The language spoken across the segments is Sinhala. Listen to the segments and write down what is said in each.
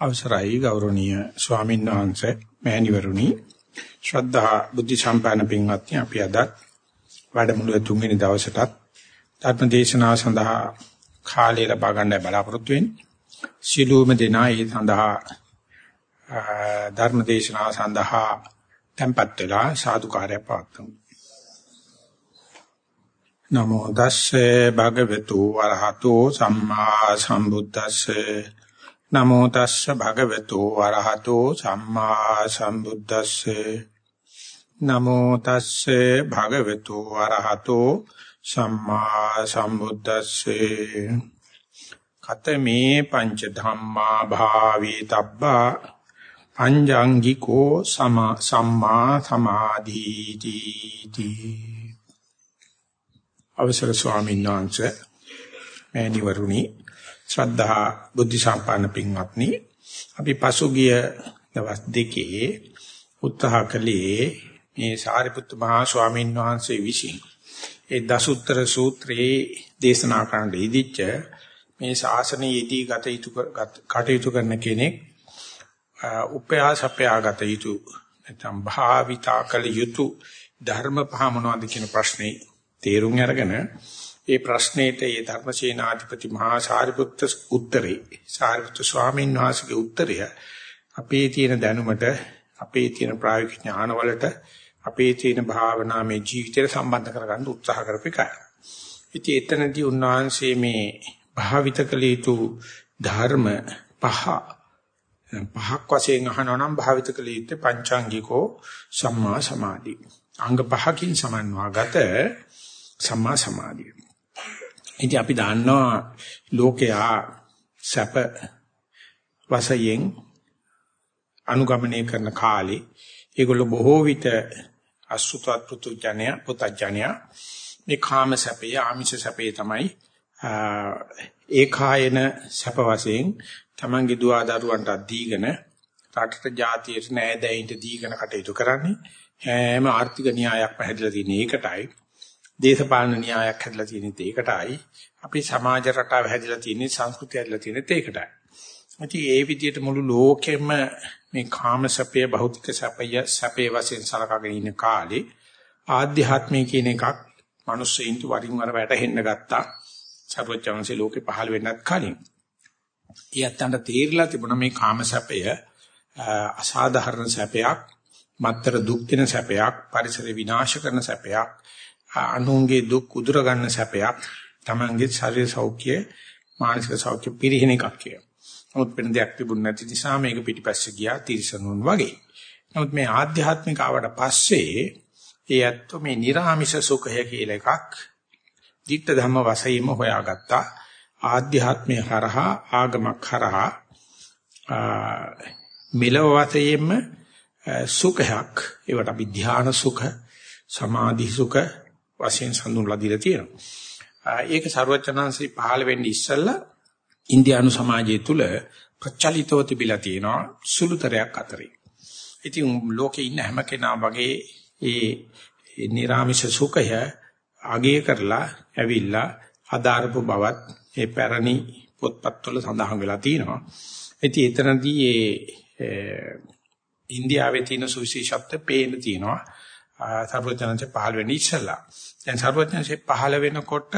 අවසරයි ගෞරවනීය ස්වාමීන් වහන්සේ මෑණිවරුනි. ශ්‍රද්ධා බුද්ධ සම්පන්න පින්වත්නි අපි අද වැඩමුළුවේ තුන්වෙනි දවසටත් ධර්ම දේශනාව සඳහා කාලය ලබා ගන්න බලාපොරොත්තු වෙන්නේ. සිළුම දෙනා ඒ සඳහා ධර්ම දේශනාව සඳහා tempත් වෙලා සාදුකාරය පවත්වමු. නමෝ තස්සේ භගවතු වරහතෝ සම්මා සම්බුද්දස්සේ නමෝ තස්ස භගවතු වරහතෝ සම්මා සම්බුද්දස්සේ. නමෝ තස්සේ භගවතු වරහතෝ සම්මා සම්බුද්දස්සේ. කතමේ පංච ධම්මා භාවී තබ්බා අංජාංගිකෝ සම්මා සමාධීති අවසර ස්වාමීන් වහන්සේ මෑණිවරුනි ශ්‍රද්ධා බුද්ධ සම්පන්න පින්වත්නි අපි පසුගිය දවස් දෙකේ උත්සාහ කළේ මේ සාරිපුත්ත මහා ස්වාමීන් වහන්සේ විසින් ඒ දසුත්තර සූත්‍රයේ දේශනා කරන්න ඉදිච්ච මේ ශාසනයේදී ගත යුතු කටයුතු කරන කෙනෙක් උපයාසපයාගත යුතු නැත්නම් භාවිතා කළ යුතු ධර්ම පහ මොනවද කියන ප්‍රශ්නේ තේරුම් අරගෙන ඒ ප්‍රශ්නෙට ඒ ධර්මසේනාධිපති මහා සාරිපුත්ත උත්තරේ සාරිපුත්ත ස්වාමීන් වහන්සේගේ උත්තරය අපේ තියෙන දැනුමට අපේ තියෙන ප්‍රායෝගික ඥානවලට අපේ තියෙන භාවනාමය ජීවිතයට සම්බන්ධ කරගන්න උත්සාහ කරපිකයි. ඉතින් එතනදී උන්වහන්සේ මේ භාවිත කළ යුතු ධර්ම පහ පහක් වශයෙන් අහනවා නම් භාවිත කළ යුත්තේ පංචාංගිකෝ සම්මා සමාධි. අංග පහකින් සමන්වාගත සම්මා සමාධිය. ඉතින් අපි දන්නවා ලෝකයා සැප වශයෙන් අනුගමනය කරන කාලේ ඒගොල්ලෝ බොහෝ විට අසුතවත් පුතුජණය පුතජණය මේ කාම සැපේ ආමිෂ සැපේ තමයි ඒකායන සැප වශයෙන් තමන්ගේ දුව දරුවන්ට දීගෙන රටට ජාතියට නෑදෑයින්ට දීගෙන කටයුතු කරන්නේ. හැම ආර්ථික න්‍යායක් පැහැදිලා තියෙන එකටයි. දේශපාලන න්‍යායක් හැදලා තියෙනෙත් ඒකටයි. අපි සමාජ රටාව හැදලා තියෙන්නේ සංස්කෘතිය හැදලා තියෙනෙත් ඒකටයි. ඉතින් ඒ විදිහට මුළු ලෝකෙම මේ කාම සැපය භෞතික සැපය සැපේ වශයෙන් සලකගෙන ඉන්න කාලේ ආධ්‍යාත්මය කියන එකක් මිනිස්සුන්ට වරින් වර වැටහෙන්න ගත්තා. සර්වඥාන්සේ ලෝකේ පහළ වෙන්නත් කලින්. ඊයත්තන්ට තීරලා තිබුණා මේ කාම සැපය අසාධාරණ සැපයක්, මත්තර දුක් දෙන සැපයක්, පරිසර විනාශ කරන සැපයක්, අනුන්ගේ දුක් උදුර ගන්න සැපයක් තමන්ගේ ශරීර සෞඛ්‍ය මානසික සෞඛ්‍ය පිරිහින එකක් කියලා. නමුත් වෙන දෙයක් තිබුණ නැති නිසා මේක පිටිපස්සේ ගියා තිරසනුන් වගේ. නමුත් මේ ආධ්‍යාත්මික ආවට පස්සේ ඒ ඇත්ත මේ නිර්ආමිෂ සුඛය කියලා එකක් ධිට්ඨ ධම්ම වශයෙන්ම හොයාගත්තා. ආධ්‍යාත්මය හරහා ආගමක් හරහා මෙලව වශයෙන්ම සුඛයක් ඒවට අපි ධාන සුඛ සමාධි සුඛ වශයෙන් සඳහන්ලා දීලා තියෙනවා. ඒක ਸਰුවචනංශي පහළ වෙන්නේ ඉස්සෙල්ලා ඉන්දියානු සමාජය තුල ප්‍රචලිතව තිබිලා තියෙනවා සුළුතරයක් අතරේ. ඉතින් ලෝකේ ඉන්න හැම කෙනා වගේ ඒ නිර්ාමිෂ සුඛය අගය කරලා ඇවිල්ලා ආදාරපු බවත් ඒ පැරණි පොත්පත්වල සඳහන් වෙලා තියෙනවා. ඉතින් එතනදී ඒ ඉන්දියාවේ තියෙන සුවිශේෂත්වය පේන්න තියෙනවා. සර්වඥාන්සේ පහළ වෙන්නේ ඉස්සලා. දැන් සර්වඥාන්සේ පහළ වෙනකොට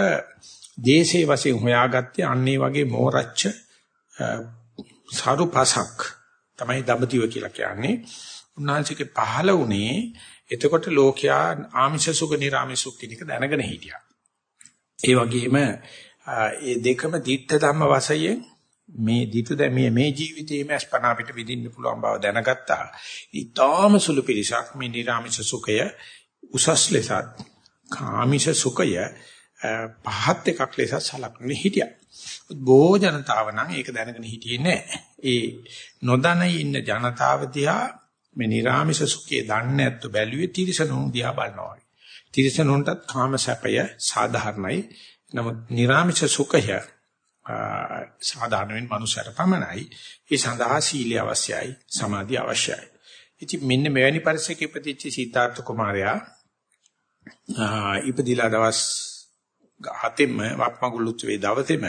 දේශේ වශයෙන් හොයාගත්තේ අන්නේ වගේ මෝරච්ච සාරුපසක් තමයි දඹදිව කියලා කියන්නේ. උන්වහන්සේගේ පහළ වුණේ එතකොට ලෝකයා ආමිෂ සුඛ නිර්ආමිෂ සුඛ කියන එක දැනගෙන හිටියා. ඒ වගේම ඒ දෙකම ditta ධම්ම වශයෙන් මේ ditu දැමී මේ ජීවිතයේම අස්පනා පිට විඳින්න පුළුවන් බව දැනගත්තා. ඊටාම සුළු පිළිසක් මේ නිර්ආමිෂ සුඛය උසස් ලෙසත් කාමිෂ සුඛය පහත් එකක් ලෙස සලකන්නේ හිටියා. බොහෝ ජනතාව නම් ඒක දැනගෙන හිටියේ නැහැ. ඒ නොදැන ඉන්න ජනතාව දිහා මේ නිර්ආමිෂ සුඛය දන්නේ නැත්තු බැලුවේ තිරසනුන් දිහා බලනවා. තිරසනුන්ටත් කාම සැපය සාධාරණයි. නමුත් නිර්ආමිෂ සුඛය සාධාරණ වෙන මනුස්සයර පමණයි. ඒ සඳහා සීලය අවශ්‍යයි, සමාධිය අවශ්‍යයි. ඉතින් මෙන්න මෙවැනි පරිසරයක ඉපදිච්ච සීතාර්ථ කුමාරයා ඉපදිලා දවස් හතෙම වක්මගුලුත් වේ දවසේම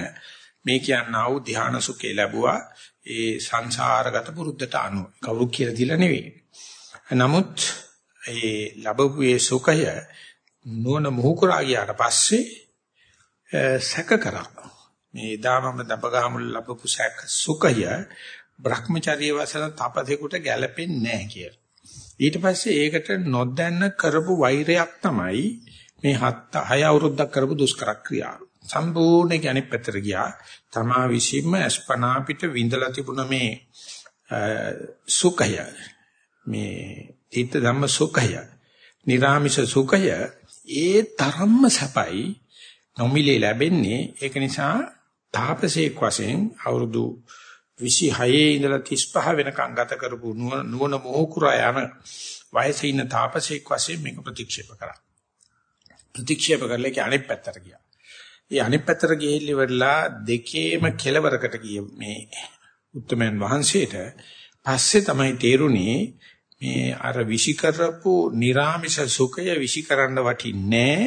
මේ කියනා වූ ධ්‍යාන සුඛේ ලැබුවා. ඒ සංසාරගත පුරුද්දට අනුව කවුරු කියලා දීලා නෙවෙයි. නමුත් ඒ ලැබපු ඒ සුඛය නුවණ මොහුකුරා ගියාට පස්සේ සැක කරා. මේ දාමම දබගාමුල ලැබපු සැක සුඛය Brahmacharya වසන තපතේකට ගැලපෙන්නේ නැහැ කියලා. ඊට පස්සේ ඒකට නොදැන්න කරපු වෛරයක් තමයි මේ හත් හය අවුරුද්දක් කරපු දුෂ්කර ක්‍රියාව. සම්පූර්ණ කියන්නේ පැතර ගියා. තමා විසින්ම අස්පනා පිට විඳලා තිබුණ මේ සුඛය මේ ඊට ධම්ම සුඛය නිරාමිෂ සුඛය ඒ තරම්ම සපයි නොමිලේ ලැබෙන්නේ ඒක නිසා තාපසේක් වශයෙන් අවුරුදු 26 ඉඳලා 35 වෙනකම් ගත කරපු නුවණ මොහුකුරා යන වයසේ ඉන්න තාපසෙක් වශයෙන් මේක ප්‍රතික්ෂේප කරා. ප්‍රතික්ෂේප කරලා ඒක අනිත් පැත්තට ගියා. ඒ අනිත් පැත්තට ගිහිල්ලි වෙලා දෙකේම කෙලවරකට ගිය මේ උත්තමයන් වහන්සේට පස්සේ තමයි තේරුණේ මේ අර විෂි කරපු निराமிස සුඛය විෂි කරන්න වටින්නේ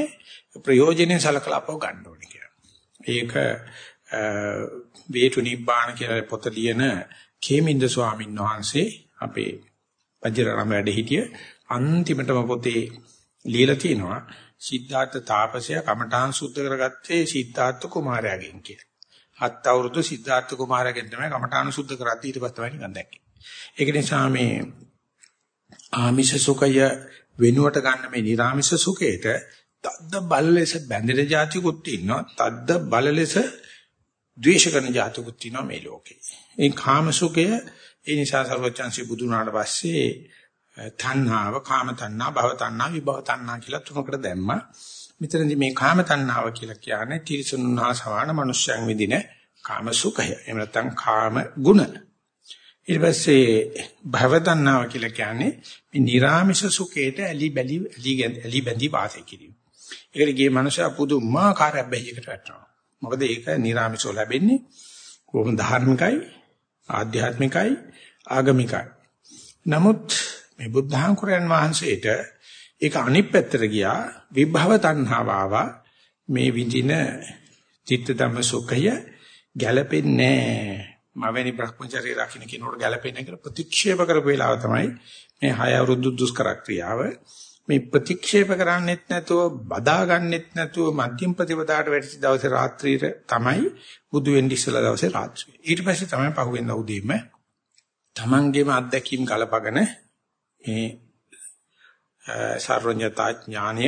ප්‍රයෝජනෙන් සලකලා අපව ගන්න ඕනේ කියලා. ඒක වේතු නිබ්බාන කියලා පොත ලියන කේමින්ද ස්වාමීන් වහන්සේ අපේ වජිරාම වැඩ හිටිය අන්තිමටම පොතේ ලියලා තිනවා සිද්ධාර්ථ තාපසයා කමඨාන් සුද්ධ කරගත්තේ සිද්ධාර්ථ කුමාරයාගෙන් කියලා. හත් අවුරුදු සිද්ධාර්ථ කුමාරයාගෙන් තමයි කමඨාන් සුද්ධ කරද්දී ඊට පස්සේ තමයි නිකන් දැක්කේ. ඒක නිසා මේ ආමිෂ සුඛය වෙනුවට ගන්න මේ නිර්ආමිෂ සුඛයට තද්ද බල ලෙස බැඳෙන જાතිකුත් ඉන්නවා. තද්ද බල ලෙස ද්වේෂ කරන જાතිකුත් ඉන්නවා මේ ලෝකේ. ඒ කාම සුඛය ඒ නිසා සර්වචන්සි බුදුනාට පස්සේ තණ්හාව, කාම තණ්හා, භව තණ්හා, විභව තණ්හා කියලා තුනකට දැම්මා. මෙතනදී මේ කාම තණ්හාව කියලා කියන්නේ තිරිසනුහා සමාන මනුෂ්‍යයන් විදින කාම සුඛය. එහෙම නැත්නම් කාම ගුණ. ඊට පස්සේ භව තණ්හාව කියලා කියන්නේ මේ නිර්ාමිෂ සුඛයට ඇලි බැලි ඇලි බැඳි වාසය කිරීම. ඒකට ගියේ මනුෂයා පුදුමාකාර බැහැයකට වැටෙනවා. මොකද ඒක නිර්ාමිෂව ලැබෙන්නේ? කොහොම ධාර්මිකයි, ආධ්‍යාත්මිකයි, ආගමිකයි. නමුත් මේ බුද්ධහංකුරයන් වහන්සේට ඒක අනිත් පැත්තට ගියා විභව තණ්හාව ආවා මේ විඳින චිත්ත ධම්ම සුඛය ගැළපෙන්නේ මවෙනි භ්‍රමචර්ය රකින්න කෙනෙකුට ගැළපෙන්නේ කියලා ප්‍රතික්ෂේප කරපු වෙලාව තමයි මේ හය අවුරුදු දුෂ්කර ක්‍රියාව. මේ ප්‍රතික්ෂේප කරන්නෙත් නැතුව බදා ගන්නෙත් නැතුව මධ්‍යම ප්‍රතිපදාට වැටිච්ච දවසේ රාත්‍රියේ තමයි බුදු වෙන්න ඉස්සලා දවසේ රාත්‍රියේ ඊට පස්සේ තමයි පහුවෙන්ද උදේම තමන්ගේම අත්දැකීම් ගලපගෙන මේ සර්වඥතා ඥානය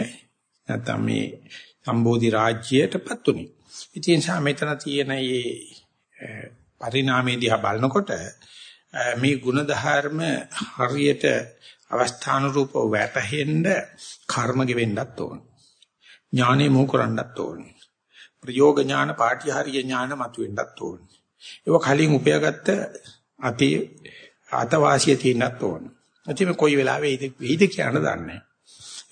නැත්නම් මේ සම්බෝධි රාජ්‍යයටපත් උනේ. ඉතින් සා මෙතන තියෙන මේ පරිණාමයේ දිහා බලනකොට මේ ಗುಣධර්ම හරියට අවස්ථානුරූපව වැටහෙන්න කර්ම ගෙවෙන්නත් ඕන. ඥානෙ මොහ කරන්නත් ඕන. ප්‍රයෝග ඥාන පාඨ්‍යහාරීය ඥාන මතුවෙන්නත් ඕන. ඒක කලින් උපයාගත්ත අති අතවාසිය තියෙන්නත් ඕන. ඉතින් කොයි වෙලාවෙ වෙයිද කියන්න දන්නේ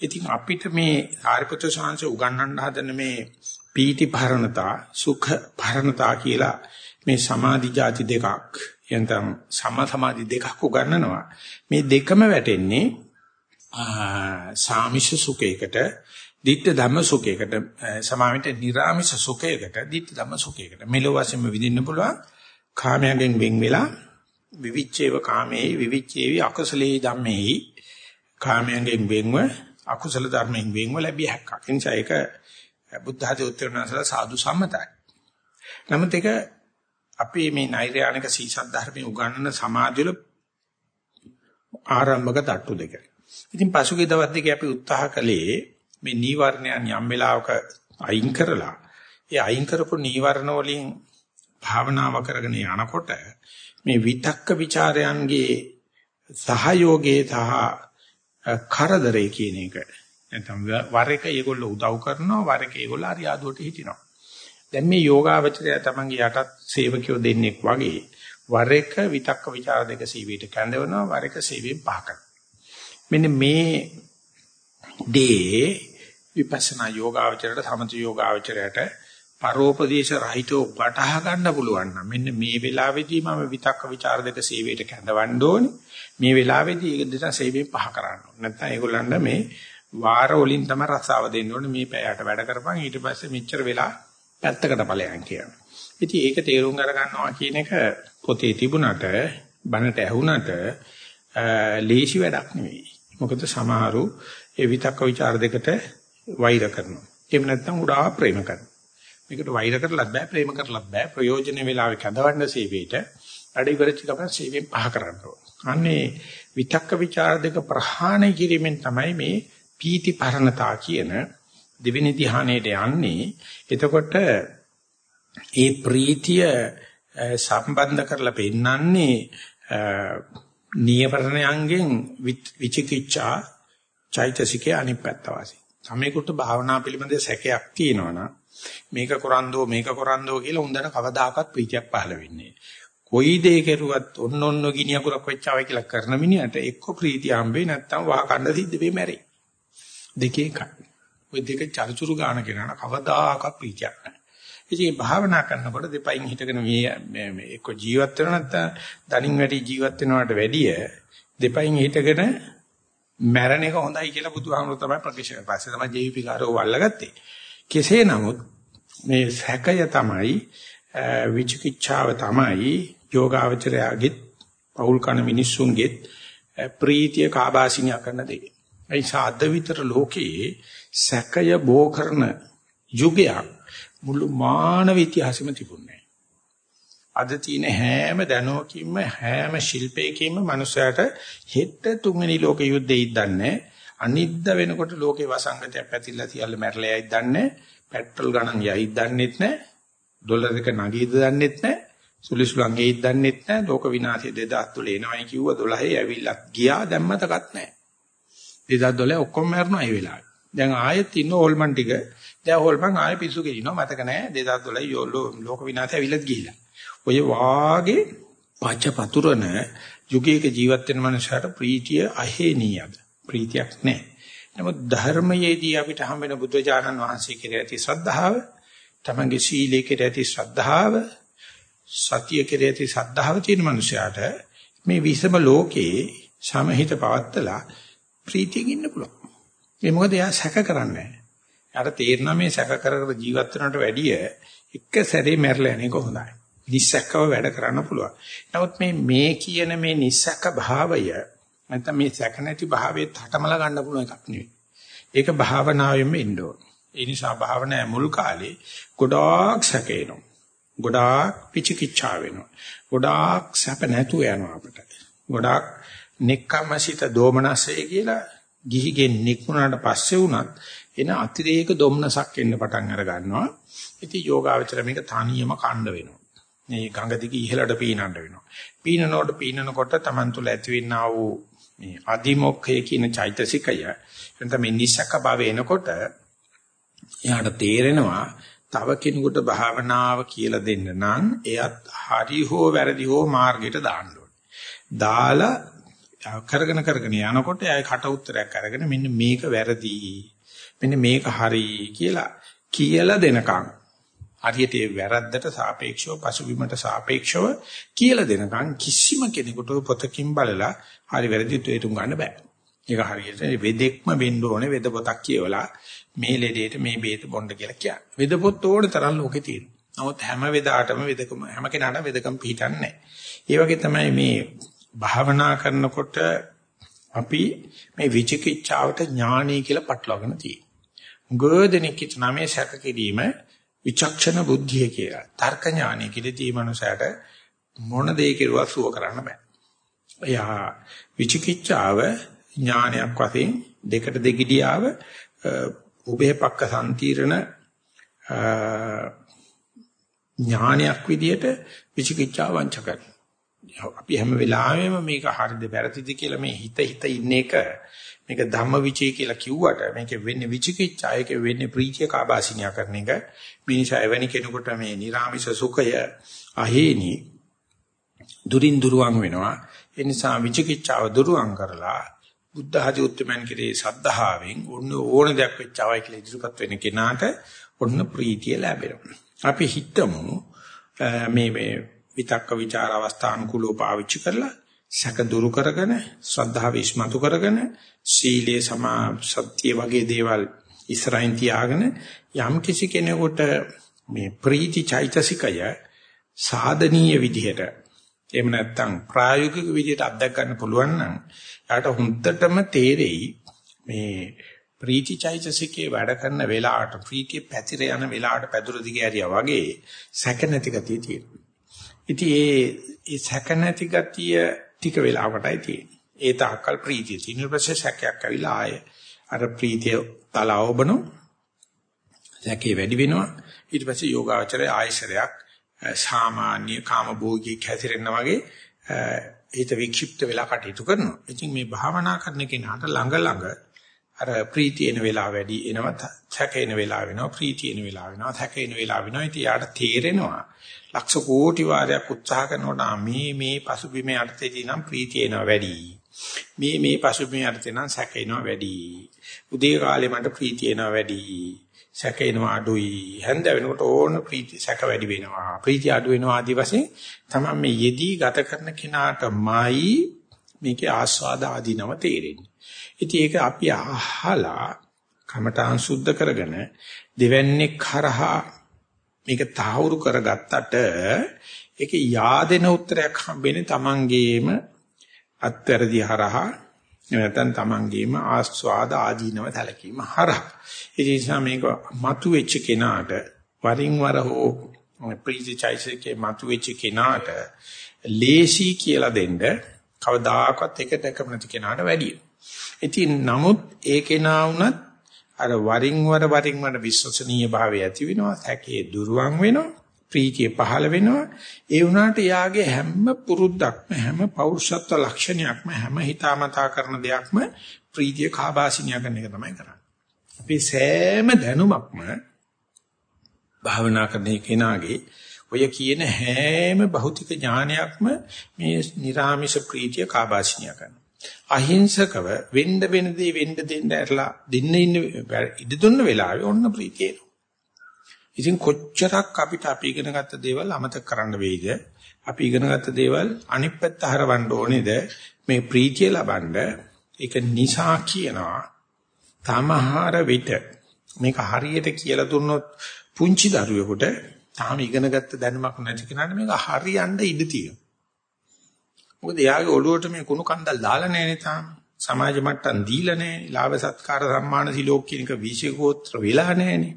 ඉතින් අපිට මේ ආරිපුත්‍ර ශාංශ උගන්වන්න හදන මේ පීති භරණතා සුඛ භරණතා කියලා මේ සමාධි જાති දෙකක් යන්තම් සම සමාධි දෙකක් උගන්වනවා මේ දෙකම වැටෙන්නේ සාමිෂ සුඛයකට ditta ධම්ම සුඛයකට සමාමිත නිර්ාමිෂ සුඛයකට ditta ධම්ම සුඛයකට මෙලොව වශයෙන්ම විඳින්න පුළුවන් කාමයෙන් වෙන් වෙලා විවිච්ඡේව කාමේ විවිච්ඡේවි අකුසලේ ධම්මේ කාමයෙන් වෙන්ව අකුසල ධර්මයෙන් වෙන්ව ලැබිය හැක්කක්. ඒ නිසා ඒක බුද්ධ ආදී උත්තරනසල සාදු සම්මතයි. නමුත් ඒක අපේ මේ නෛර්යානික සීසත් ධර්මයේ උගන්වන සමාධිවල ආරම්භක තට්ටු දෙක. ඉතින් පසුගිය දවස් දෙකේ අපි උත්සාහ කළේ මේ නීවරණයන් යම් වෙලාවක අයින් කරලා ඒ අයින් කරපු නීවරණ වලින් භාවනාව කරගෙන යනකොට මේ විතක්ක ਵਿਚාරයන්ගේ සහයෝගයේ සහ කරදරේ කියන එක නැත්නම් වර එක ඒගොල්ලෝ උදව් කරනවා වර එක ඒගොල්ලෝ අරියාදුවට හිටිනවා දැන් මේ යෝගාවචරය තමන්ගේ යටත් සේවකයෝ දෙන්නෙක් වගේ වර එක විතක්ක ਵਿਚාර දෙක සීවීට කැඳවනවා වර එක සීවීෙන් පහකට. මෙන්න මේ දේ විපස්සනා යෝගාවචරයට සමථ යෝගාවචරයට පරෝපදේශ රහිතව වටහා ගන්න පුළුවන් නම් මෙන්න මේ වෙලාවේදී මම විතක්ක ਵਿਚාර දෙක සීවේට කැඳවන්න ඕනේ. මේ වෙලාවේදී ඒක දෙන සීවේ පහ කරන්න ඕනේ. නැත්නම් ඒගොල්ලන්ට මේ වාර වලින් තමයි රස්සාව දෙන්න ඕනේ. මේ පැයට වැඩ කරපන්. ඊට පස්සේ මෙච්චර වෙලා පැත්තකට ඵලයන් කියනවා. ඉතින් ඒක තේරුම් අරගන්නවා කියන එක පොතේ තිබුණට බනට ඇහුණට ලේසි වැඩක් නෙවෙයි. මොකද සමහරු ඒ විතක්ක ਵਿਚාර දෙකට වෛර කරනවා. එහෙම නැත්නම් උඩා ප්‍රේම කරනවා. මේකට වෛර කරලත් බෑ ප්‍රේම කරලත් බෑ ප්‍රයෝජන වෙලාවේ කඳවන්න සීවේට වැඩි කරච්ච ගමන් සීවෙන් පහ කරන්න ඕනේ. අනේ විතක්ක ਵਿਚාර දෙක ප්‍රහාණය කිරීමෙන් තමයි මේ පීති පරණතා කියන දෙවෙනි ධ්‍යානයට යන්නේ. එතකොට ඒ ප්‍රීතිය සම්බන්ධ කරලා පෙන්නන්නේ නීවරණයන්ගෙන් විචිකිච්ඡා චෛතසිකේ අනිත් පැත්ත වාසි. සමේකට භාවනා පිළිබඳ සැකයක් තියෙනවනම් මේක කරන්දෝ මේක කරන්දෝ කියලා හොඳට කවදාකවත් ප්‍රීතියක් පහළ වෙන්නේ කොයි දේ කෙරුවත් ඔන්න ඔන්න ගිනි අකුරක් වෙච්චාවයි කියලා කරන මිනිහට එක්ක ප්‍රීතිය හම්බෙන්නේ නැත්නම් වහ කන්න සිද්ධ වෙයි මැරෙයි. දෙකේ එකයි. ওই දෙක චරිචුරු ගාන කෙනාට කවදාකවත් ප්‍රීතියක් නැහැ. ඉතින් භාවනා කරනකොට දෙපයින් හිටගෙන මේ මේ එක්ක ජීවත් වෙනව නැත්නම් දණින් වැඩි ජීවත් වෙනවට වැඩිය දෙපයින් හිටගෙන මැරණ එක හොඳයි කියලා බුදුහාමුදුරුවෝ තමයි ප්‍රකාශ කරන්නේ. පස්සේ තමයි ජීවිකාරෝ වල්ලගත්තේ. කෙසේ නමුත් මේ සැකය තමයි විචිකිච්ඡාව තමයි යෝගාවචරයාගෙත් පෞල් කන මිනිස්සුන්ගෙත් ප්‍රීතිය කාබාසිනිය කරන දෙය. ඒ සාද විතර ලෝකයේ සැකය බෝ කරන යුගයක් මුළු මානව ඉතිහාසෙම තිබුණේ අද තියෙන හැම දැනුවකින්ම හැම ශිල්පයකින්ම මනුස්සයාට හෙට තුන්වෙනි ලෝක යුද්ධෙ ඉදන්නේ අනිද්ද වෙනකොට ලෝකේ වසංගතයක් පැතිරලා තියල්ල මැරලා යයි දන්නේ පෙට්‍රල් ගණන් යයි දන්නෙත් නැහැ ඩොලර් එක නගීද දන්නෙත් නැහැ සුලිසුලන් ගේයිද දන්නෙත් නැහැ ලෝක විනාශය 2003 එනවයි කිව්ව 12 ඇවිල්ලත් ගියා දැන් මතකත් නැහැ. 2012 ඔක්කොම මැරුණා ඒ වෙලාවේ. දැන් ආයෙත් ඉන්න ඕල්මන් ටික. දැන් ඕල්මන් ආයෙ පිස්සු ගෙනිනවා මතක නැහැ. 2012 ලෝක විනාශය ඇවිල්ලත් ගිහිලා ඔය වාගේ පච්චපතුරන යුගයක ජීවත් වෙන මනුස්සයට ප්‍රීතිය අහේනියද ප්‍රීතියක් නැහැ. නමුත් ධර්මයේදී අපිට හම් වෙන බුද්ධජානන් වහන්සේ කෙරෙහි ඇති ශ්‍රද්ධාව, තමන්ගේ සීලයේ කෙරෙහි ඇති ශ්‍රද්ධාව, සතිය කෙරෙහි ඇති ශ්‍රද්ධාව තියෙන මනුස්සයාට මේ විසම ලෝකේ සමහිත පවත්තලා ප්‍රීතියෙන් ඉන්න පුළුවන්. ඒ මොකද එයා සැක කරන්නේ නැහැ. එයාට තේරෙනවා මේ සැක කර කර ජීවත් වෙනවට වැඩිය එක සැරේ මැරලා යන්නේ කොහොඳයි. නිස්සක්කව වැඩ කරන්න පුළුවන්. නමුත් මේ මේ කියන මේ නිස්සක්ක භාවය නැත්නම් මේ සැක නැති භාවයේ තටමල ගන්න පුළුවන් එකක් නෙවෙයි. ඒක භාවනාවෙන්ම එන්න ඕන. ඒ නිසා භාවනාවේ මුල් කාලේ ගොඩාක් සැකේනවා. ගොඩාක් පිචිකිච්ඡා වෙනවා. ගොඩාක් සැප නැතු යනවා අපිට. ගොඩාක් නික්කමසිත දෝමනසේ කියලා ගිහිගෙන් නික්මුණාට පස්සේ වුණත් එන අතිරේක දොම්නසක් එන්න පටන් අර ගන්නවා. ඉතින් යෝගාවචර මේක තනියම කණ්ඩ වෙනවා. මේ ගඟ දිගේ ඉහළට පීනන්න වෙනවා. පීනනකොට පීනනකොට Taman තුල ඇතිවෙනා වූ මේ අදිමොක්ඛය කියන චෛතසිකය එතන මේ නිසක භාවය එනකොට එයාට තේරෙනවා තව කෙනෙකුට භාවනාව කියලා දෙන්න නම් එයත් හරි හෝ වැරදි හෝ මාර්ගයට දාන්න දාලා කරගෙන කරගෙන යනකොට එයා කට උත්තරයක් අරගෙන මෙන්න මේක වැරදි. මෙන්න මේක හරි කියලා කියලා දෙනකම් හරියට ඒ වැරද්දට සාපේක්ෂව පසුබිමට සාපේක්ෂව කියලා දෙනකන් කිසිම කෙනෙකුට පොතකින් බලලා හරි වැරදි තේරුම් ගන්න බෑ. ඒක හරියට වෙදෙක්ම වෙන්න ඕනේ වෙද පොතක් කියවලා මේ ලෙඩේට මේ බේත බොන්න කියලා කියන්නේ. වෙද පොත් ඕන තරම් ලෝකේ තියෙනවා. නමුත් හැම වෙදාටම වෙදකම හැම කෙනාටම වෙදකම පිටින්නේ නැහැ. ඒ වගේ තමයි මේ භාවනා කරනකොට අපි මේ විචිකිච්ඡාවට ඥානයි කියලා පටලවාගෙන තියෙන්නේ. ගොඩනෙක් හිතන මේ සැක කිරීම විචක්ෂණ බුද්ධිය කියලා. තර්ක ඥානය කියලා තීමනසයට මොන දේ කෙරුවා සුව කරන්න බෑ. එයා විචිකිච්ඡාව ඥානයක් වශයෙන් දෙකට දෙගිඩියාව උභය පක්ක සම්තිරණ ඥානයක් විදියට විචිකිච්ඡාව වංච කරනවා. අපි හැම වෙලාවෙම මේක හරිද වැරදිද කියලා මේ හිත හිත ඉන්න එක මේක ධම්මවිචය කියලා කිව්වට මේක වෙන්නේ විචිකිච්ඡා ඒක වෙන්නේ ප්‍රීතිය කාබාසිනිය කරන එක. මේ නිසා එවැනි කෙනෙකුට මේ නිර්ාමිෂ සුඛය අහේනි දුරින් දුරවන් වෙනවා. ඒ නිසා විචිකිච්ඡාව දුරවන් කරලා බුද්ධ ආදී උත්තරමන් කිරේ සද්ධාවෙන් ඕන ඕන දෙයක් වෙච්චවයි කියලා ඉදිරිපත් වෙන කෙනාට ඔන්න ප්‍රීතිය ලැබෙනවා. අපි හිතමු මේ මේ විතක්ක ਵਿਚාර අවස්ථානුකූලව පාවිච්චි කරලා සැක දුරු කරගෙන ශ්‍රද්ධාව ඉස්මතු කරගෙන සීලේ සමා සත්‍ය වගේ දේවල් ඉස්සරහින් තියාගෙන යම් කිසි කෙනෙකුට මේ ප්‍රීති චෛතසිකය සාධනීය විදිහට එහෙම නැත්නම් ප්‍රායෝගික විදිහට අත්දැක ගන්න පුළුවන් නම් යාට හුන්නටම තේරෙයි මේ ප්‍රීති චෛතසිකේ වැඩ කරන වෙලාවට ප්‍රීතිය පැතිර යන වෙලාවට පැදුර දිගේ ඇරියා වගේ සැක නැති ගතිය තියෙනවා. ඉතින් ඒ ඒ සැක නැති ගතිය ටික වෙලාවකටයි තියෙන්නේ. ඒ තාක්කල් ප්‍රීතිය තියෙන පස්සේ සැකයක් ඇවිල්ලා ආයේ අර ප්‍රීතිය තලවබනෝ සැකේ වැඩි වෙනවා. ඊට පස්සේ යෝගාචරයේ ආයශරයක් සාමාන්‍ය කාමභෝගී කැතිරෙන්න වගේ හිත වික්ෂිප්ත වෙලා කටයුතු කරනවා. ඉතින් මේ භාවනා කරන කෙනාට ළඟ ළඟ අර ප්‍රීතිය එන වෙලාව වැඩි එනවා සැක එන වෙලාව වෙනවා ප්‍රීතිය එන වෙලාව වෙනවා සැක එන වෙලාව වෙනවා ඉතින් යාට තේරෙනවා ලක්ෂ කෝටි වාරයක් උත්සාහ කරනකොට මේ මේ පසුබිමේ අර්ථයේදී නම් ප්‍රීතිය එනවා වැඩි. මේ මේ පසුබිමේ අර්ථය නම් සැක එනවා වැඩි. උදේ කාලේ මට ප්‍රීතිය එනවා වැඩි. සැක එනවා අඩුයි. හැන්ද වෙනකොට ඕන ප්‍රීති සැක වැඩි වෙනවා. ප්‍රීතිය අඩු වෙනවා ආදි වශයෙන් තමයි මේ යෙදී ගත කරන කෙනාටමයි මේකේ ආස්වාද ආදීනව තේරෙන්නේ. ඉතින් ඒක අපි අහලා කමඨාන් සුද්ධ කරගෙන දෙවන්නේ කරහා මේක තාවුරු කරගත්තට ඒක yaadena උත්තරයක් හම්බෙන්නේ Tamangeema අත්තරදි හරහා නැත්නම් Tamangeema ආස්වාද ආදීනව සැලකීම හරහා. ඒ නිසා මේක මතු වෙච්ච කෙනාට වරින් වර හෝ ප්‍රීතිචෛසිකේ මතු වෙච්ච කෙනාට ලේසි කියලා දෙන්න කවදාකවත් එක දෙකම නැති කෙනාට වැඩියි. ඉතින් නමුත් ඒ කෙනා වුණත් අර වරින් වර වරින් වර විශ්වසනීය භාවය ඇති වෙනවා, සැකේ දුරවන් වෙනවා, ප්‍රීතිය පහළ වෙනවා. ඒ වුණාට යාගේ හැම පුරුද්දක්ම හැම පෞරුෂත්ව ලක්ෂණයක්ම හැම හිතාමතා කරන දෙයක්ම ප්‍රීතිය කාබාසිනිය කරන එක තමයි කරන්නේ. අපි සෑම දැනුමක්ම භාවනා කරන කෙනාගේ ඔය කියන හැම භෞතික ඥානයක්ම මේ නිර්ාමිෂ ප්‍රීතිය කාබාසිනිය කරනවා. අහිංසකව වෙන්න වෙන දේ වෙන්න දෙන්න ඇරලා දෙන්න ඉන්න ඉඩ දුන්න වෙලාවේ ඔන්න ප්‍රීතිය එනවා. ඉතින් කොච්චරක් අපිට අපි ඉගෙන ගත්ත දේවල් අමතක කරන්න වෙයිද? අපි ඉගෙන ගත්ත දේවල් අනිත් පැත්ත හරවන්න ඕනේද? මේ ප්‍රීතිය ලබන්න ඒක නිසා කියනවා තමහර විට මේක හරියට කියලා දුන්නොත් පුංචි දරුවෙකුට තාම ඉගෙන ගත්ත දැනුමක් නැති කෙනාට මේක හරියන්න ඉඩ තියෙනවා. මොකද එයාගේ ඔළුවට මේ කුණු කන්දල් දාලා නැහැ තාම. සමාජ මට්ටම් දීලා නැහැ. ලාභ සත්කාර සම්මාන සිලෝක කියන එක විශේෂෝත්‍ර වෙලා නැහැනේ.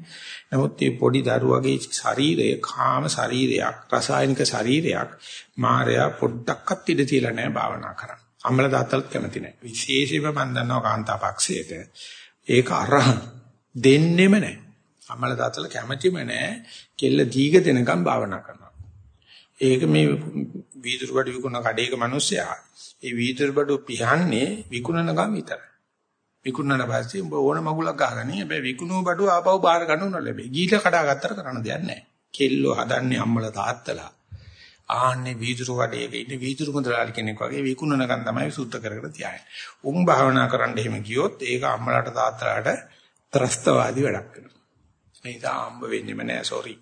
නමුත් මේ පොඩි දරුවගේ ශරීරය කාම ශරීරයක්, රසායනික ශරීරයක් මායя පොඩ්ඩක්වත් ඉඳ තියලා නැහැ භාවනා කරන්න. අම්මල දාතල් කැමති නැහැ. විශේෂයෙන්ම මම දන්නවා කාන්තා පක්ෂයේට ඒක අරහන් දෙන්නෙම නැහැ. අම්මල දාතල් කැමතිම නැහැ. කෙල්ල දීග දෙනකම් භාවනා කරනවා. ඒක මේ වීදුරු බඩු විකුණන කඩේක මිනිස්සයා ඒ වීදුරු බඩු පිහන්නේ විකුණන ගම විතරයි. විකුණන පස්සේ උඹ ඕන මගුලක් ගහගනි. හැබැයි විකුණු බඩු ආපහු බාර ගන්න උන ලැබෙයි. ගීල කඩා ගත්තට කරන්න දෙයක් නැහැ. කෙල්ලෝ හදන්නේ අම්මලා තාත්තලා. ආන්නේ වීදුරු කඩේක ඉන්න වීදුරු මුදලාලි කෙනෙක් වගේ විකුණනකම් තමයි සුද්ධ කර කර තියාගෙන. උන් භාවනා කරන්න එහෙම ගියොත් ඒක අම්මලාට තාත්තලාට ත්‍රස්තවාදී වැඩක් වෙනවා. ඒ නිසා අම්බ වෙන්නෙම නෑ සෝරි.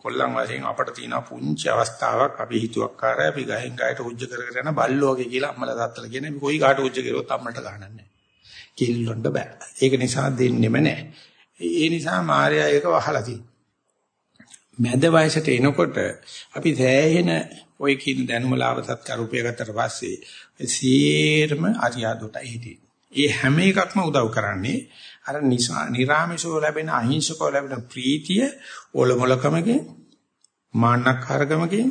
කොල්ලන් වශයෙන් අපට තියෙන පුංචි අවස්ථාවක් අපි හිතුවක්කාරයි අපි ගහෙන් ගහට උජ්ජ කර කර යන බල්ලෝ වගේ කියලා අම්මලා තාත්තලා කියන්නේ අපි කොයි කාට උජ්ජ කරුවොත් අම්මට ගහන්නේ නැහැ. කිල්ලොන්න බෑ. ඒක නිසා දෙන්නෙම නැහැ. ඒ නිසා මාර්යා ඒක වහලා තියෙනවා. මැද වයසට එනකොට අපි සෑහෙන ওই කියන දැනුම ලාභ සත්කාර රූපය ගත්තට පස්සේ සීරම අරියාදුට හිටියේ. ඒ හැම එකක්ම උදව් කරන්නේ අර නිරාමිෂව ලැබෙන අහිංසකව ලැබෙන ප්‍රීතිය ඔලොමලකමකින් මාන්නකාරකමකින්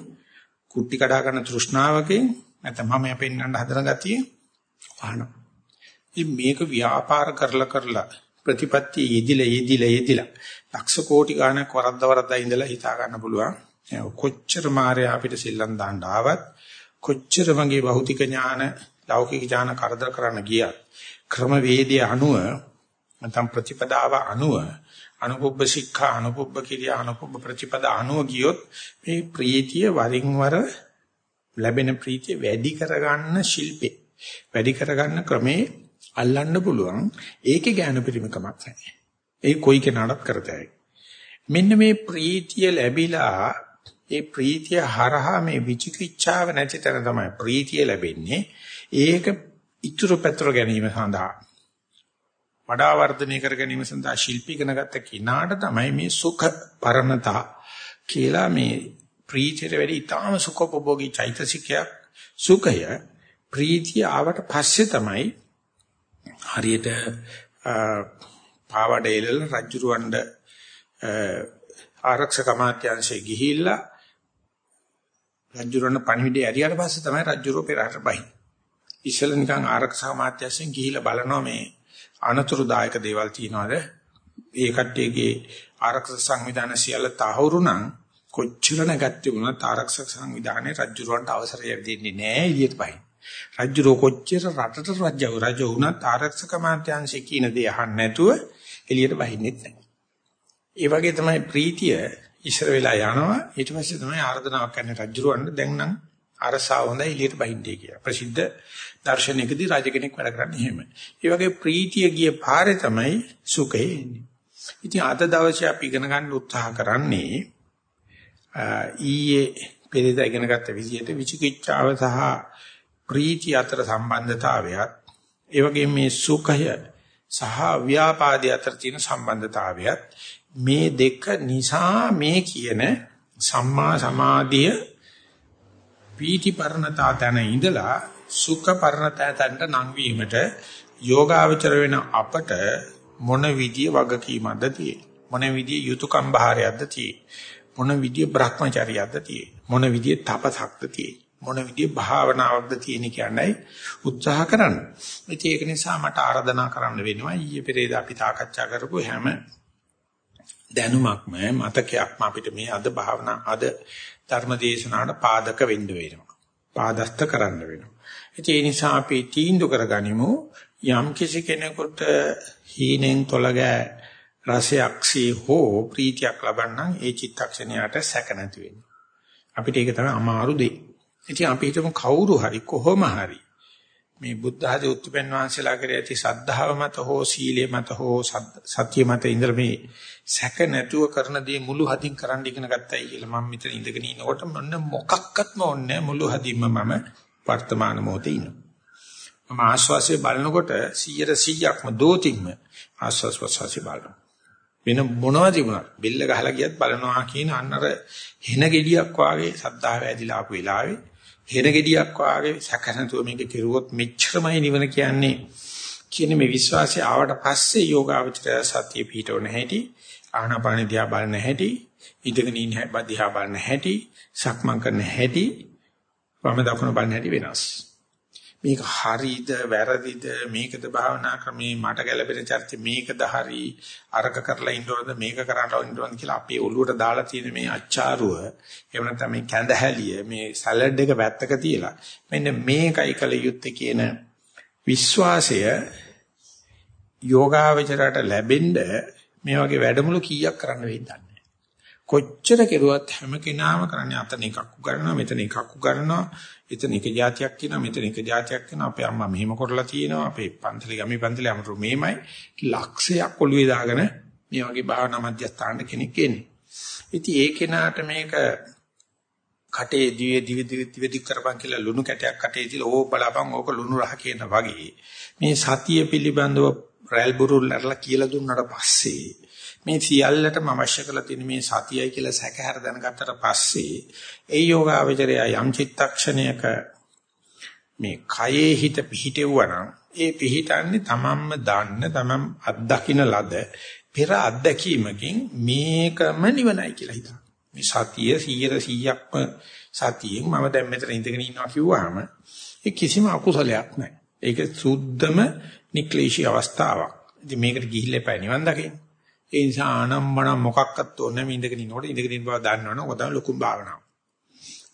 කුට්ටි කඩා ගන්න තෘෂ්ණාවකින් නැත්නම් මම යපෙන්නන්න හදන ගතිය වහන. ඉතින් මේක ව්‍යාපාර කරලා කරලා ප්‍රතිපත්තිය යෙදිලා යෙදිලා යෙදිලා ලක්ෂ කෝටි ගණක් වරද්ද වරද්දා ඉඳලා හිතා ගන්න පුළුවන්. කොච්චර මායя අපිට සෙල්ලම් දාන්න ආවත් කොච්චර මගේ භෞතික ඥාන ලෞකික ඥාන කරදර කරන්න ගියත් ක්‍රම වේදයේ අනුව නැත්නම් ප්‍රතිපදාව අනුව අනුපොබ්බ ශික්ෂා අනුපොබ්බ කිරියා අනුපොබ්බ ප්‍රතිපදා අනුව ගියොත් මේ ප්‍රීතිය වරින් වර ලැබෙන ප්‍රීතිය වැඩි කරගන්න ශිල්පේ. වැඩි කරගන්න ක්‍රමේ අල්ලන්න පුළුවන්. ඒකේ ඥාන පරිමකමක් නැහැ. ඒ කොයි කෙනාටත් කරතයි මෙන්න මේ ප්‍රීතිය ලැබිලා ඒ ප්‍රීතිය හරහා මේ විචිකිච්ඡාව නැති තැන තමයි ප්‍රීතිය ලැබෙන්නේ. ඒක ඉතුරු පැතුර ගැනීම සඳහා. වඩා වර්ධනය කර ගැනීම සඳහා ශිල්පී ඉගෙන ගත්ත කිනාට තමයි මේ සුඛ පරණතා කියලා මේ ප්‍රීතියට වැඩි ඊටාම සුඛෝපභෝගී චෛතසිකයක් සුඛය ප්‍රීතිය ආවට පස්සේ තමයි හරියට පාවඩේල රජුරවණ්ඩ ආරක්ෂක අමාත්‍යාංශයේ ගිහිල්ලා රජුරණ පණිවිඩය ඇරියට පස්සේ තමයි රජුරෝ පෙරහට බහින්. ඉස්සෙල්ල නිකන් ආරක්ෂක අමාත්‍යාංශයෙන් ගිහිල්ලා බලනවා මේ අනතුරුදායක දේවල් තියනවාද? ඒ කට්ටියගේ ආරක්ෂක සංවිධාන සියල්ල තහවුරු නම් කොච්චර නැගත්තේ වුණත් ආරක්ෂක සංවිධානයේ රජුරවන්ට අවසරය දෙන්නේ නැහැ එළියට බහින්. රජුරෝ කොච්චර රටට රජව රජ වුණත් ආරක්ෂක අමාත්‍යාංශයේ කියන දේ අහන්න නැතුව එළියට බහින්නෙත් නැහැ. ඒ වගේ තමයි ප්‍රීතිය ඉස්සර වෙලා යනවා ඊට පස්සේ තමයි ආර්දනාවක් කරන්නේ රජුරවන්ට දැන් නම් අරසාව හොඳයි එළියට බහින්නේ කියලා. ප්‍රසිද්ධ දර්ශනයකදී රජ කෙනෙක් වැඩ කරන්නේ එහෙම. ඒ වගේ ප්‍රීතිය ගිය පාරේ තමයි සුඛය එන්නේ. ඉතින් අද දවසේ අපි ඉගෙන ගන්න උත්සාහ කරන්නේ ඊයේ පෙරේදා ඉගෙන ගත්ත විදිහට විචිකිච්ඡාව සහ ප්‍රීතිය අතර සම්බන්ධතාවයත් ඒ වගේම මේ සුඛය සහ ව්‍යාපාදයේ අතර තියෙන සම්බන්ධතාවයත් මේ දෙක නිසා මේ කියන සම්මා සමාධිය පීති පරණතා තැන ඉඳලා සුඛ පරණතා තැනට නම් වීමට යෝගාවචර වෙන අපට මොන විදිය වගකීමක්ද තියෙන්නේ? මොන විදිය යුතුයකම් බහාරයක්ද තියෙන්නේ? මොන විදිය භ්‍රමචාරියක්ද තියෙන්නේ? මොන විදිය තපසක්ද තියෙන්නේ? මොන විදිය භාවනාවක්ද තියෙන්නේ කියන්නයි උත්සාහ කරන්න. ඉතින් ඒක නිසා මට ආරාධනා කරන්න වෙනවා. ඊයේ පෙරේද අපි සාකච්ඡා කරපු හැම දැනුමක්ම මතකයක්ම අපිට මේ අද භාවනා අද ධර්මදේශනාවට පාදක වෙන්න වෙනවා. පාදස්ත කරන්න වෙනවා. ඉතින් ඒ නිසා අපි තීන්දුව කරගනිමු යම් කිසි කෙනෙකුට හීනෙන් තොලගෑ රසයක්සී හෝ ප්‍රීතියක් ලබන්නම් ඒ චිත්තක්ෂණයට සැක නැති වෙන්නේ. අපිට ඒක තමයි අමාරු දෙය. ඉතින් අපි හිතමු කවුරු හරි කොහොම හරි මේ බුද්ධ ආදී උත්පන්න වහන්සේලා කරේ ඇති සද්ධාව මත හෝ සීලය මත හෝ සත්‍ය මත ඉඳලා මේ සැක නැතුව කරන දේ මුළු හදින් කරන්න ඉගෙන ගත්තයි කියලා මම මෙතන ඉඳගෙන ඉනකොට මොන්න මොකක්වත්ම ඕනේ මුළු හදින්ම මම වර්තමාන මොහොතේ ඉන්නවා. මම ආස්වාසිය බලනකොට 100%ක්ම දෝතින්ම ආස්වාස් ප්‍රසවාසය බලනවා. වෙන මොනවද තිබුණා බෙල්ල ගහලා ගියත් බලනවා කියන අන්නර හෙන ගෙඩියක් වාගේ සද්ධාව ඇදිලා ආපු වෙලාවේ හෙන ගෙඩියක් වාගේ සැකසනතුව මේක කෙරුවොත් මෙච්චරමයි නිවන කියන්නේ කියන මේ විශ්වාසය ආවට පස්සේ යෝගාවචරය සතිය පිටවන හැටි ආනාපාන දිහා බලන හැටි ඉඳගෙන ඉන්න දිහා බලන හැටි සක්මන් කරන හැටි වම දකුණ බලන හැටි වෙනස්. මේක හරිද වැරදිද මේකද භාවනා ක්‍රමේ මට ගැළපෙන චර්ච මේකද හරි අරක කරලා ඉන්නවද මේක කරන්න ඕනද කියලා අපේ ඔළුවට දාලා තියෙන මේ අච්චාරුව එහෙම නැත්නම් මේ කැඳහැලිය මේ සලාඩ් එක වැත්තක තියලා මෙන්න මේකයි කල යුත්තේ කියන විශ්වාසය යෝගාවචරයට ලැබෙන්න මේ වගේ වැඩමුළු කීයක් කරන්න වෙයිද? කොච්චර කෙරුවත් හැම කෙනාම කරන්නේ අතන එකක් උගන්වනවා මෙතන එකක් උගන්වනවා එතන එක જાතියක් තියෙනවා මෙතන එක જાතියක් තියෙනවා. අපේ අම්මා මෙහෙම කරලා තියෙනවා. අපේ පන්සලේ ගමේ පන්සලේ අමරු මෙහෙමයි ලක්ෂයක් ඔළුවේ දාගෙන මේ වගේ භාවනා මධ්‍යස්ථාන කෙනෙක් එන්නේ. ඉතින් ඒ කෙනාට මේක කටේ දිවේ දිව දිව දිව කරපන් කියලා ලුණු කැටයක් කටේ දාලා ඕක බලපන් ඕක ලුණු රහ කියන වගේ. මේ සතිය පිළිබඳව රැල් බුරුල්ලලා කියලා දුන්නාට පස්සේ මේ සියල්ලටම අවශ්‍ය කරලා තියෙන මේ සතියයි කියලා සැකහැර දැනගත්තට පස්සේ ඒ යෝගාවචරය යම් චිත්තක්ෂණයක මේ කයේ හිත පිහිටෙවුවා ඒ පිහිටන්නේ තමන්ම දන්න තමන් අත්දකින්න ලද පෙර අත්දැකීමකින් මේකම නිවනයි කියලා හිතනවා. මේ සතිය 100%ක්ම සතියෙන් මම දැන් මෙතන ඉඳගෙන ඉන්නවා කිව්වහම ඒ කිසිම අකුසලයක් නැහැ. ඒක සුද්ධම නික්ලේශී අවස්ථාවක්. ඉතින් මේකට ගිහිල්ලා එපා නිවන් දකින්න. ඒ නිසා ආනම්මන මොකක්වත් ඕනේ නැම ඉඳගෙන ඉන්නකොට ඉඳගෙන ඉන්න බව දන්නවනේ ඔක තමයි ලොකුම භාවනාව.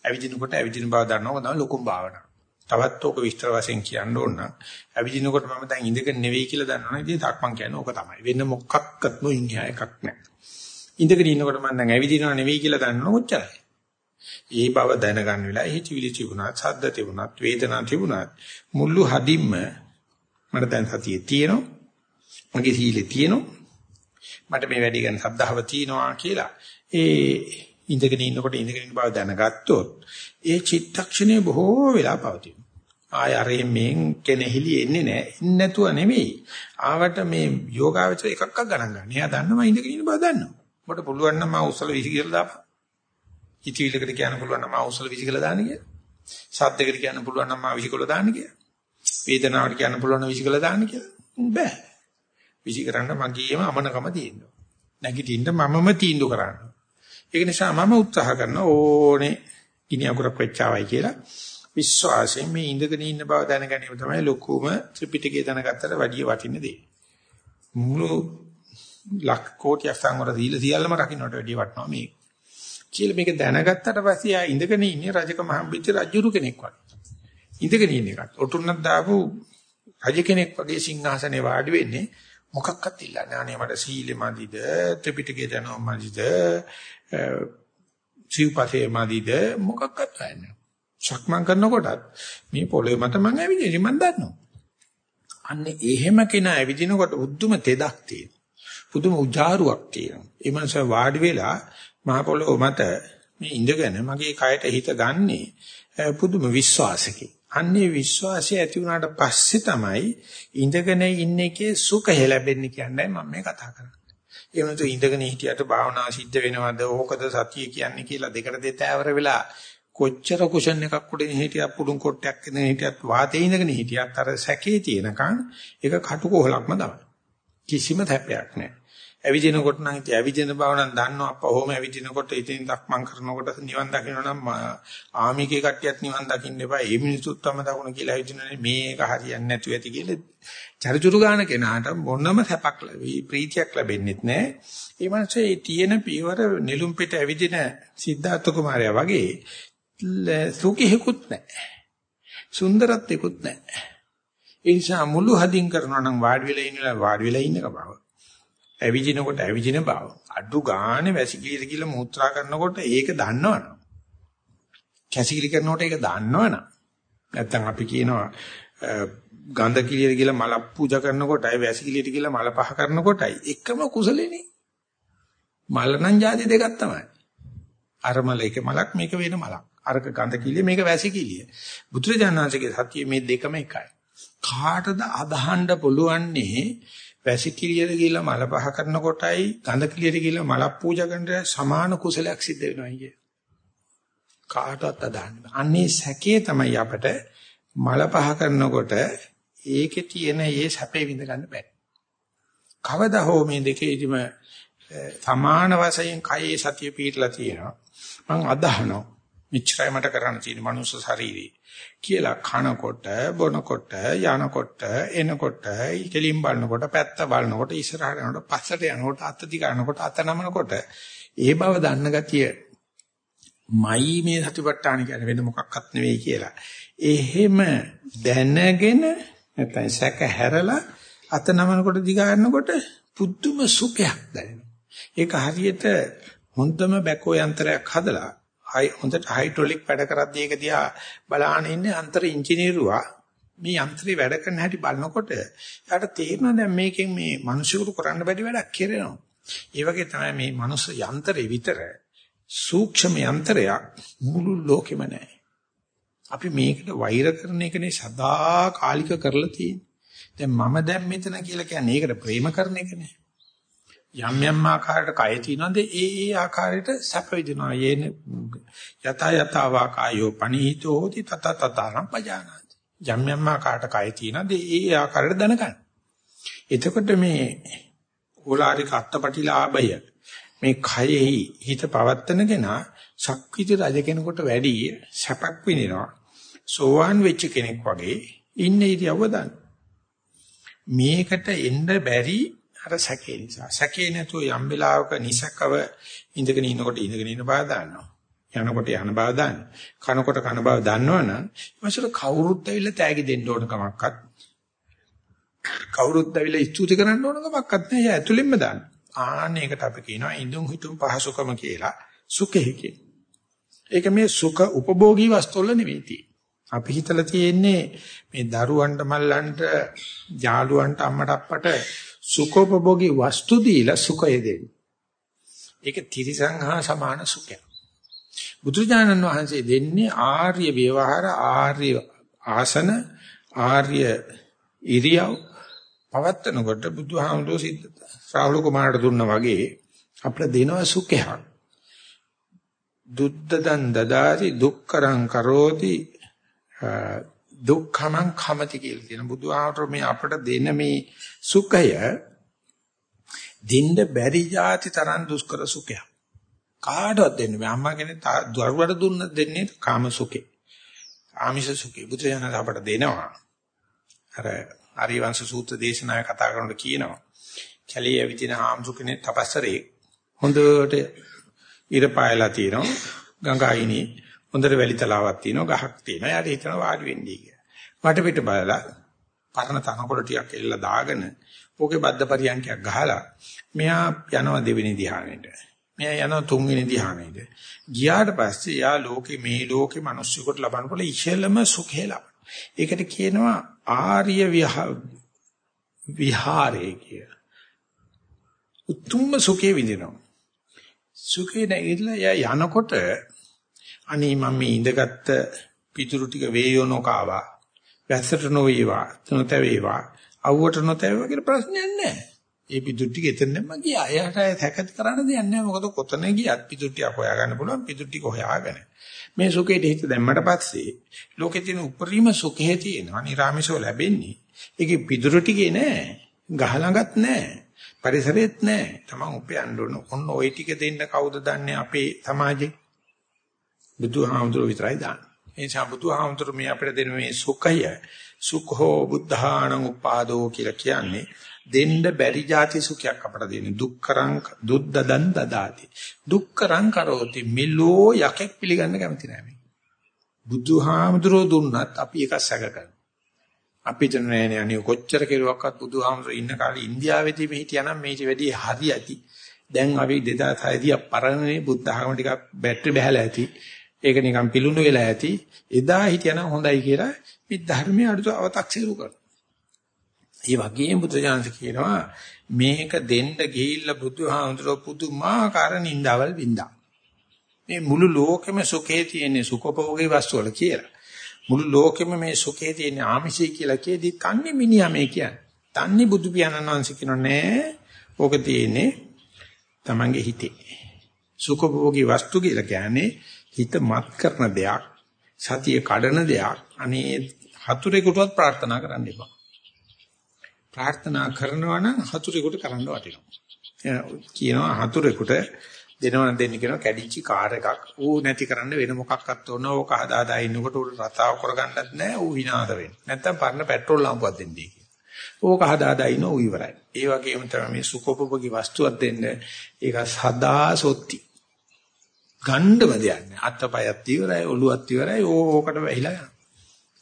ඇවිදිනකොට ඇවිදින බව දන්නවක තමයි ලොකුම භාවනාව. තවත් ඕක විස්තර වශයෙන් කියන්න ඕන නම් ඇවිදිනකොට මම දැන් ඉඳගෙන නෙවෙයි කියලා දන්නවනේ ඉතින් තක්මන් කියන්නේ ඕක තමයි. වෙන මොකක්වත්ම ඉන්හියා එකක් නැහැ. ඉඳගෙන ඉන්නකොට මම දැන් ඇවිදිනව නෙවෙයි කියලා දන්නව ඔච්චරයි. ඒ බව දැනගන්න වෙලාව හිතවිලි තිබුණත්, සද්ද තිබුණත්, වේදනා තිබුණත් මුළු හදින්ම මට දැන් සතියේ තියෙනවා. මගේ සීලේ තියෙනවා. මට මේ වැඩි ගැන සද්ධාව තියෙනවා කියලා ඒ ඉඳගෙන ඉන්නකොට ඉඳගෙන ඉන්න බව දැනගත්තොත් ඒ චිත්තක්ෂණය බොහෝ වෙලා පවතිනවා. ආය අරේ මෙන් කෙනෙහිලි එන්නේ නැහැ. ඉන්නේ නැතුව නෙමෙයි. ආවට මේ යෝගාවචර එකක්ක් ගණන් ගන්න. එයා දන්නවා ඉඳගෙන ඉන්න බව දන්නවා. ඔබට පුළුවන් නම් මා උස්සල විසි කියලා දාපන්. හිතවිලකට කියන්න පුළුවන් නම් මා උස්සල විසි කියලා දාන්න කියලා. සද්දයකට කියන්න පුළුවන් නම් මා විසි කියලා දාන්න කියලා. වේදනාවට කියන්න පුළුවන් නම් විසි කියලා දාන්න කියලා. බෑ. විසි කරන්න මගේම අමනකම තියෙනවා. නැගිටින්න මමම තීන්දුව කරන්න. ඒක නිසා මම උත්සාහ කරන ඕනේ ඉනි අකුරක් වෙච්චාවයි කියලා විශ්වාසයෙන් මේ ඉඳගෙන ඉන්න බව දැන ගැනීම තමයි ලොකුම ත්‍රිපිටකය දැනගත්තට වැඩිය වටින දේ. මුළු ලක් කෝටි අසංවර දීලා සියල්ලම රකින්නට වැඩිය වටනවා මේ. කියලා මේක දැනගත්තට පස්සේ ආ ඉඳගෙන ඉන්නේ රජක මහම්බිච්ච රජුරු කෙනෙක් වගේ. ඉඳගෙන ඉන්න එකත් ඔටුන්නක් දාපු රජ කෙනෙක් වගේ සිංහාසනේ වාඩි වෙන්නේ මොකක්වත් ඉල්ලන්නේ. අනේ මට සීලෙ මදිද, ත්‍රිපිටකය දැනුම මදිද, සිව්පසේ මදිද මොකක්වත් නැහැ. සක්මන් කරනකොටත් මේ පොළොවේ මත මම ඇවිදින්නේ මම දන්නවා. අන්න එහෙම කෙනා ඇවිදිනකොට උද්දුම තෙදක් තියෙනවා. පුදුම උජාරුවක් තියෙනවා. ඒ මනස වාඩි වෙලා මහ පොළොව මත මේ ඉඳගෙන මගේ කයට හිත ගන්නේ පුදුම විශ්වාසකේ. අන්නේ විශ්වාසය ඇති වුණාට පස්සේ තමයි ඉඳගෙන ඉන්න එකේ සුඛය ලැබෙන්නේ කියන්නේ මම මේ කතා කරන්නේ. ඒ වෙනතු ඉඳගෙන හිටියට භාවනා සිද්ධ වෙනවද ඕකද සතිය කියන්නේ කියලා දෙකට දෙතෑවර වෙලා කොච්චර කුෂන් එකක් උඩින් හිටියක් පුඩුම් කොටයක් ඉඳගෙන හිටියත් වාතේ ඉඳගෙන හිටියත් අර සැකේ තියෙනකන් ඒක කටුකොහලක්ම තමයි. කිසිම තැපයක් නැහැ. ඇවිදිනකොට නම් ඉතින් ඇවිදින බව නම් දන්නවා අප්පා ඔහොම ඇවිදිනකොට ඉතින් දක්මන් කරනකොට නිවන් දකින්න නම් ආමිකේ කට්ටියත් නිවන් දකින්න එපා. ඒ මිනිසුත් තම දකුණ කියලා ඇවිදිනනේ මේක හරියන්නේ නැතුව ඇති කියලා චරිචුරු ගාන කෙනාට මොනම සැපක් ලැබී ප්‍රීතියක් ලැබෙන්නේ නැහැ. ඒ මනසේ තියෙන පියවර නිලුම් පිට ඇවිදින සිද්ධාර්ථ කුමාරයා වගේ සුඛිකුත් නැහැ. සුන්දරත්වෙකුත් නැහැ. ඒ නිසා මුළු හදින් කරනවා නම් වාඩි වෙලා ඉන්නලා වාඩි වෙලා ඉන්නක බව. ඇවිදිනකොට ඇවිදින බව. අඩු ගානේ වැසිකිලි කියලා මූත්‍රා කරනකොට ඒක දන්නවනම්. කැසිකිලි කරනකොට ඒක දන්නවනම්. නැත්තම් අපි කියනවා ගන්ධ කිලියට කියලා මල පූජා කරනකොටයි වැසිකිලියට කියලා මල පහ කරනකොටයි එකම කුසලෙනේ. මල නම් જાති දෙකක් තමයි. අර මල එක මලක් මේක වෙන මලක්. අරක ගඳ කිලිය මේක වැසි කිලිය. බුදුරජාණන්සේගේ සත්‍ය මේ දෙකම එකයි. කාටද අදහන්න පුළුවන්නේ වැසි කිලියට ගිහිල්ලා මල පහ කරන කොටයි ගඳ කිලියට ගිහිල්ලා මල පූජා කරන සමාන කුසලයක් සිද්ධ වෙනවා කිය. කාටවත් අදහන්න. අන්නේ සැකේ තමයි අපට මල පහ කරනකොට ඒකේ තියෙන ඒ සැපේ විඳ ගන්න බෑ. කවදා හෝ මේ දෙකේදිම සමාන වශයෙන් කයේ සතිය පිටලා තියෙනවා. මම අදහනවා මෙච්චරයි මට කරන්න තියෙන මනුස්ස ශරීරේ කියලා කනකොට බොනකොට යනකොට එනකොට ඉකලින් බලනකොට පැත්ත බලනකොට ඉස්සරහට යනකොට පස්සට යනකොට අත දිගනකොට අත නමනකොට ඒ බව දන්න ගතිය මයි මේ සතිපට්ඨාන කියන්නේ වෙන මොකක්වත් නෙවෙයි කියලා. එහෙම දැනගෙන නැත්නම් සැක හැරලා අත නමනකොට දිගාරනකොට පුදුම සුඛයක් දැනෙනවා. ඒක හරියට හොඳම බැකෝ යන්ත්‍රයක් හදලා හොඳට හයිඩ්‍රොලික් වැඩ කරද්දී ඒක දිහා බලාගෙන ඉන්නේ අන්තර ඉංජිනේරුවා මේ යන්ත්‍රේ වැඩ කරන හැටි බලනකොට යාට තේරෙනවා දැන් මේකෙන් මේ මිනිසුරු කරන්න බැරි වැඩක් කරනවා. ඒ වගේ තමයි මේ මනුස්ස යන්ත්‍රේ විතර සූක්ෂම යන්ත්‍රයක් මුළු ලෝකෙම නැහැ. අපි මේකට වෛර කරන එකනේ සදා කාලික කරලා තියෙන්නේ. දැන් මම දැන් මෙතන කියලා කියන්නේ ඒකට ප්‍රේම කරන එකනේ. යම් යම් ආකාරයකට කය තියෙනවාද? ඒ ඒ ආකාරයට සැප විඳිනවා. යේන යත යත වාකායෝ පනීතෝ හෝති තත තතරම් පජානාති. යම් යම් ආකාරයකට කය තියෙනවාද? ඒ ඒ ආකාරයට දැනගන්න. එතකොට මේ ඕලාරික අත්පටිලාභය මේ කයෙහි හිත පවත්තන කෙනා ශක්විති රජ කෙනෙකුට වැඩි සැපක් විඳිනවා. සෝවාන් වෙච්ච කෙනෙක් වගේ ඉන්නේ ඉතිවව දන්න. මේකට එන්න බැරි අර සැකේ නිසා. සැකේ නැතුව යම් වෙලාවක නිසකව ඉඳගෙන ඉනකොට ඉඳගෙන ඉන්න බව දාන්නවා. යනකොට යන බව දාන්න. කනකොට කන බව දන්නවනම් ඊමසර කවුරුත් ඇවිල්ලා තෑගි දෙන්න ඕන කමක්වත්. කවුරුත් ඇවිල්ලා ස්තුති කරන්න ඕන කමක්වත් නැහැ. ඒ ඇතුළෙන්ම දාන්න. ආන්න ඒකට අපි කියනවා ඉඳුන් හිතුම් පහසුකම කියලා. සුඛෙහි කියන. ඒක මේ සුඛ උපභෝගී වස්තුවල නෙවෙයි තියෙන්නේ. අපි හිතලා තියෙන්නේ මේ දරුවන්ට මල්ලන්ට යාළුවන්ට අම්මට අප්පට සුඛෝපභෝගී වස්තු දීලා සුඛය දෙන්නේ. ඒක තිරිසං හා සමාන සුඛයක්. බුදුජානන් වහන්සේ දෙන්නේ ආර්ය ව්‍යවහාර ආර්ය ආසන ආර්ය ඉරියව් පවත්නකොට බුදුහාමුදුරුවෝ සිද්ධ ශ්‍රාවක කුමාරට දුන්නා වගේ අපිට දෙනවා සුඛයක්. දුද්දදන් දදාති දුක්කරං කරෝති දුක්ඛමං khමති කියලා කියන බුදුහාමුදුරුවෝ මේ අපිට දෙන මේ සුඛය දෙන්න බැරි જાති තරම් දුෂ්කර සුඛයක්. කාටවත් දෙන්න බෑ. අම්මා කෙනෙක් දරුවට දුන්න දෙන්නේ කාම සුඛේ. ආමිෂ සුඛේ. බුදුසසුන අපට දෙනවා. අර ආරිවංශ සූත්‍ර දේශනාවේ කතා කරනකොට කියනවා. කැලිය විදින හාමුදුරනේ තපස්සරේ හොඳට ඉර පායලා තියෙනවා. ගංගායිනේ හොඳට වැලි තලාවක් තියෙනවා. ගහක් තියෙනවා. යාට හිතනවා වාඩි වෙන්නයි කියලා. වටපිට බලලා පරණ තනකොළ ටිකක් එල්ල දාගෙන ඕකේ බද්ද පරියන්කයක් ගහලා මෙයා යනවා දෙවෙනි ධ්‍යානෙට. මෙයා යනවා තුන්වෙනි ධ්‍යානෙට. ගියාට පස්සේ යා ලෝකේ මේ ලෝකේ මිනිස්සුන්ට ලබන පොළ ඉහළම සුඛය ලබන. ඒකට කියනවා ආර්ය විහාරය කිය. උතුම්ම සුඛේ විඳිනවා. සුඛේ නැගිටලා යනකොට අනේ මම මේ ඉඳගත්ත පිටුරු ටික වේයෝනෝ කාවා. වැස්සට නොවේවා, නොතැවේවා, අවුවට නොතැවේවා කියලා ප්‍රශ්නයක් නැහැ. ඒ පිටුරු ටික එතනම ගියා. එයාට හැකත් කරන්න දෙයක් නැහැ. මොකද කොතන ගියත් පිටුරු ටික හොයාගන්න පුළුවන්. පිටුරු ටික හොයාගෙන. මේ සුඛයට හිත දැම්මට පස්සේ ලෝකේ තියෙන උපරිම සුඛය තියෙනවා. නිර්ාමිෂව ලැබෙන්නේ. ඒකේ පිටුරු ටිකේ නෑ. ගහ ළඟත් නෑ. පරිසරෙත් නෑ. තමන් උපයන්න ඕන. ඔන්න ওই ටික දෙන්න කවුද දන්නේ අපේ සමාජේ? බුදුහාමුදුරුවෝ විතරයි දන්නේ. ඒ නිසා බුදුහාමුදුරුවෝ මේ අපිට දෙන මේ සුඛය සුඛෝ බුද්ධාණං උපාදෝ කියලා කියන්නේ දෙන්න බැරි જાති සුඛයක් අපට දෙන්නේ. දුක්කරං දුද්දදන් දදාති. දුක්කරං කරෝති. මිලෝ යකෙක් පිළිගන්න කැමති නැහැ මේ. බුදුහාමුදුරුවෝ දුන්නත් අපි එක සැක කරනවා. අපි දන්නේ අනේ කොච්චර කෙරුවක්වත් බුදුහාමුදුරුවෝ ඉන්න කාලේ ඉන්දියාවේදී මේ හිටියානම් මේක වැඩි හරි ඇති. දැන් අපි 2006 දී පරණනේ බුද්ධ ආගම ටිකක් බැටරි බහැලා ඇති. ඒක නිකන් පිලුණු වෙලා ඇති එදා හිටියනම් හොඳයි කියලා මේ ධර්මයේ අඩු අව탁සිරු කරනවා ඒ වගේම බුදුජානක කියනවා මේක දෙන්න ගිහිල්ලා බුදුහාමුදුරුවෝ පුදුමාකාර නින්දාවල් වින්දා. මේ මුළු ලෝකෙම සුඛේ තියෙන සුඛෝපභෝගී වස්තු වල කියලා. මුළු ලෝකෙම මේ සුඛේ තියෙන ආමිෂය කියලා කියදී කන්නේ මිනිහා මේ කියන්නේ. තන්නේ බුදු පියාණන් වහන්සේ කියනවා නෑ. ඕක තියෙන්නේ Tamange හිතේ. සුඛෝපභෝගී වස්තු කියලා කියන්නේ හිත මත් කරන දෙයක්, සතිය කඩන දෙයක්. අනේ හතුරෙකුටවත් ප්‍රාර්ථනා කරන්න එපා. ප්‍රාර්ථනා කරනවා නම් හතුරෙකුට කරන්න වටිනවා. කියනවා හතුරෙකුට දෙනවන දෙන්න කියනවා කැඩිච්ච කාර් එකක් ඌ නැති කරන්න වෙන මොකක්වත් ඕන ඕක හදා හදා ඉන්නකොට ඌ රතාව කරගන්නත් නැහැ ඌ විනාශ වෙන්නේ. නැත්තම් පරණ පෙට්‍රෝල් ලාම්පුවක් දෙන්නේ කියලා. ඕක හදා හදා ඉන්න ඌ ඉවරයි. ඒ වගේම තමයි මේ සුඛෝපභෝගී වස්තුවක් දෙන්න ඒක සදා සොත්ති. ගණ්ඩම දෙයක් නෑ. අත්පයත් ඉවරයි ඔළුවත් ඉවරයි ඕකට වැහිලා යනවා.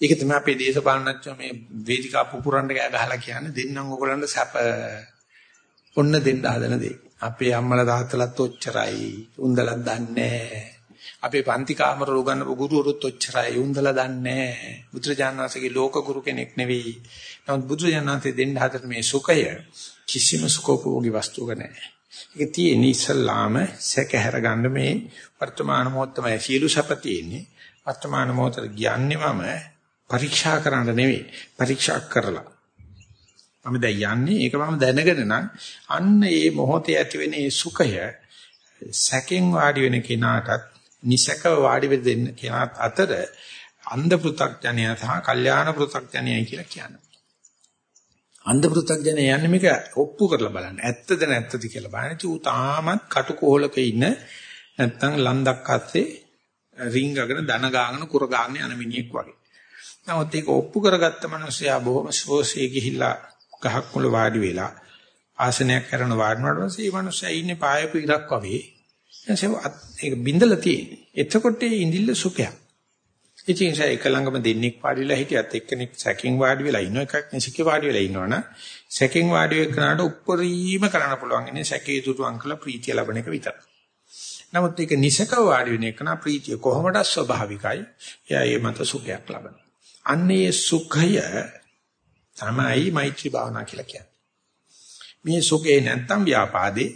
ඒක තමයි අපේ දේශපාලනඥයෝ මේ වේදිකා පුපුරන්න ගෑ ගහලා කියන්නේ දෙන්නම් ඕගොල්ලන්ට සැප ඔන්න දෙන්න හදන දේ. අපේ අම්මලා තාත්තලාත් ඔච්චරයි. උන්දලක් දන්නේ අපේ පන්ති කාමර උගන්වපු ගුරුවරුත් ඔච්චරයි. උන්දලා දන්නේ බුදුරජාණන්සේගේ ලෝක ගුරු කෙනෙක් නෙවෙයි. නමුත් බුදුරජාණන්සේ දෙන්න හදන මේ සුඛය කිසිම සුඛෝපභෝගී වස්තුවක නැහැ. ඒක තියෙන්නේ ඉස්සල්ලාම සැකහැර ගන්න මේ වර්තමාන මොහොත තමයි සියලු සැප තියෙන්නේ. වර්තමාන මොහොතට කියන්නේ මම පරීක්ෂා කරන්න නෙවෙයි පරීක්ෂා කරලා මම දැන් යන්නේ ඒක මම දැනගෙන නම් අන්න ඒ මොහොතේ ඇති වෙන ඒ සුඛය සැකෙන් වාඩි වෙන කෙනාටත් නිසකව වාඩි වෙ දෙන්න කෙනාත් අතර අන්ධ පෘ탁ඥය සහ කල්යාණ පෘ탁ඥයයි කියලා කියනවා. අන්ධ පෘ탁ඥය යන්නේ මේක ඔප්පු කරලා බලන්න. ඇත්තද නැත්තද කියලා බලන්න. ඌ තාමත් කටුකොහලක ඉන්න නැත්තම් ලන්දක් අස්සේ රින්ගගෙන දන ගාගෙන කුර ගාගෙන යන මිනිහෙක් වගේ. නමුත් ඒක ඔප්පු කරගත්ත මිනිස්සයා බොහොම සෝසේ ගිහිල්ලා ගහක් මුල වාඩි වෙලා ආසනයක් කරන වාඩිනකොට පස්සේ මේ මිනිස්සයා ඉන්නේ පායපු ඉරක් වගේ. ඒක බින්දලා තියෙන්නේ. එතකොට ඉඳිල්ල සුඛයක්. ඉතින් ඒක ළඟම දෙන්නෙක් වාඩිලා හිටියත් එක්කෙනෙක් සැකින් වාඩි වෙලා ඉන්න එකක් නිසික වාඩි වෙලා ඉන්නවනම් සැකින් වාඩි වෙකනට උප්පරීම කරන්න පුළුවන් ඉන්නේ සැකේ දුරුවන් කළ ප්‍රීතිය ලැබෙන එක විතරයි. නමුත් ඒක නිසකව වාඩි වෙන එක නා ප්‍රීතිය කොහොමද ස්වභාවිකයි. එයා ඒ මත සුඛයක් ලබනවා. අන්නේ සුඛය තමයි මෛත්‍රී භාවනා කියලා කියන්නේ. මේ සුඛේ නැත්තම් ව්‍යාපාදේ.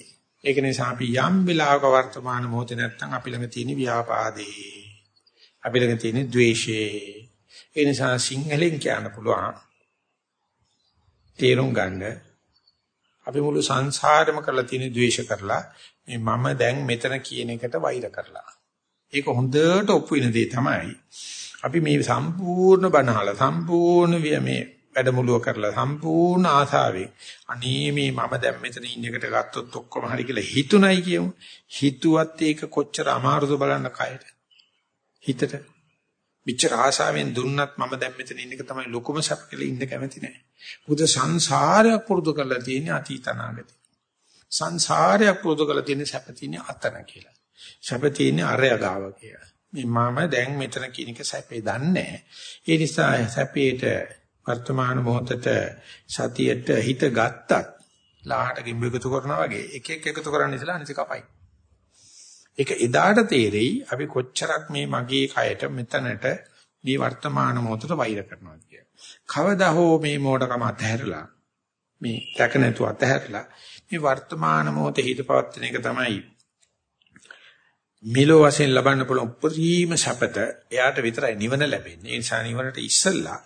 ඒක නිසා අපි යම් වෙලාවක වර්තමාන මොහොතේ නැත්තම් අපි ළඟ තියෙන ව්‍යාපාදේ. අපි ළඟ තියෙන ද්වේෂේ. ඒ නිසා සිංහලෙන් කියන්න පුළුවන් තේරුම් ගන්න අපි මුළු සංසාරෙම කරලා තියෙන ද්වේෂ කරලා මේ මම දැන් මෙතන කියන එකට වෛර කරලා. ඒක හොඳට ඔප්පු වෙන දේ තමයි. අපි මේ සම්පූර්ණ බනහල සම්පූර්ණ මේ වැඩමුළුව කරලා සම්පූර්ණ ආසාවෙන් අනේ මේ මම දැන් මෙතන ඉන්න එකට ගත්තොත් ඔක්කොම හරි කියලා හිතුණයි කියමු. හිතුවත් ඒක කොච්චර අමාරුද බලන්න කයට. හිතට. විචාර ආසාවෙන් දුන්නත් මම දැන් මෙතන ඉන්න එක තමයි ලොකුම සැප කියලා ඉන්න කැමති නෑ. මොකද සංසාරයක් පුරුදු කරලා තියෙන අතීත අනාගත. සංසාරයක් පුරුදු කරලා තියෙන සැප තියෙන අතන කියලා. සැප තියෙන අරය ගාව කියලා. මේ මම දැන් මෙතන කියන එක සැපේ දන්නේ ඒ නිසා සැපේට වර්තමාන මොහොතට සතියට හිත ගත්තත් ලාහට ගිම්බ එකතු කරනවා වගේ එක එක එකතු කරන්න ඉස්සලා අනිත් කපයි. ඒක එදාට තේරෙයි අපි කොච්චරක් මේ මගේ කයට මෙතනට මේ වර්තමාන මොහොතට වෛර කරනවා කිය. කවදා හෝ මේ මෝඩකම අතහැරලා මේ දැක නැතුව අතහැරලා මේ වර්තමාන මොහොතේ හිත පවත්වන එක තමයි මෙලෝ වශයෙන් ලබන්න පුළුවන් උපරිම සැපත එයාට විතරයි නිවන ලැබෙන්නේ. ඒ නිසා නිවනට ඉස්සෙල්ලා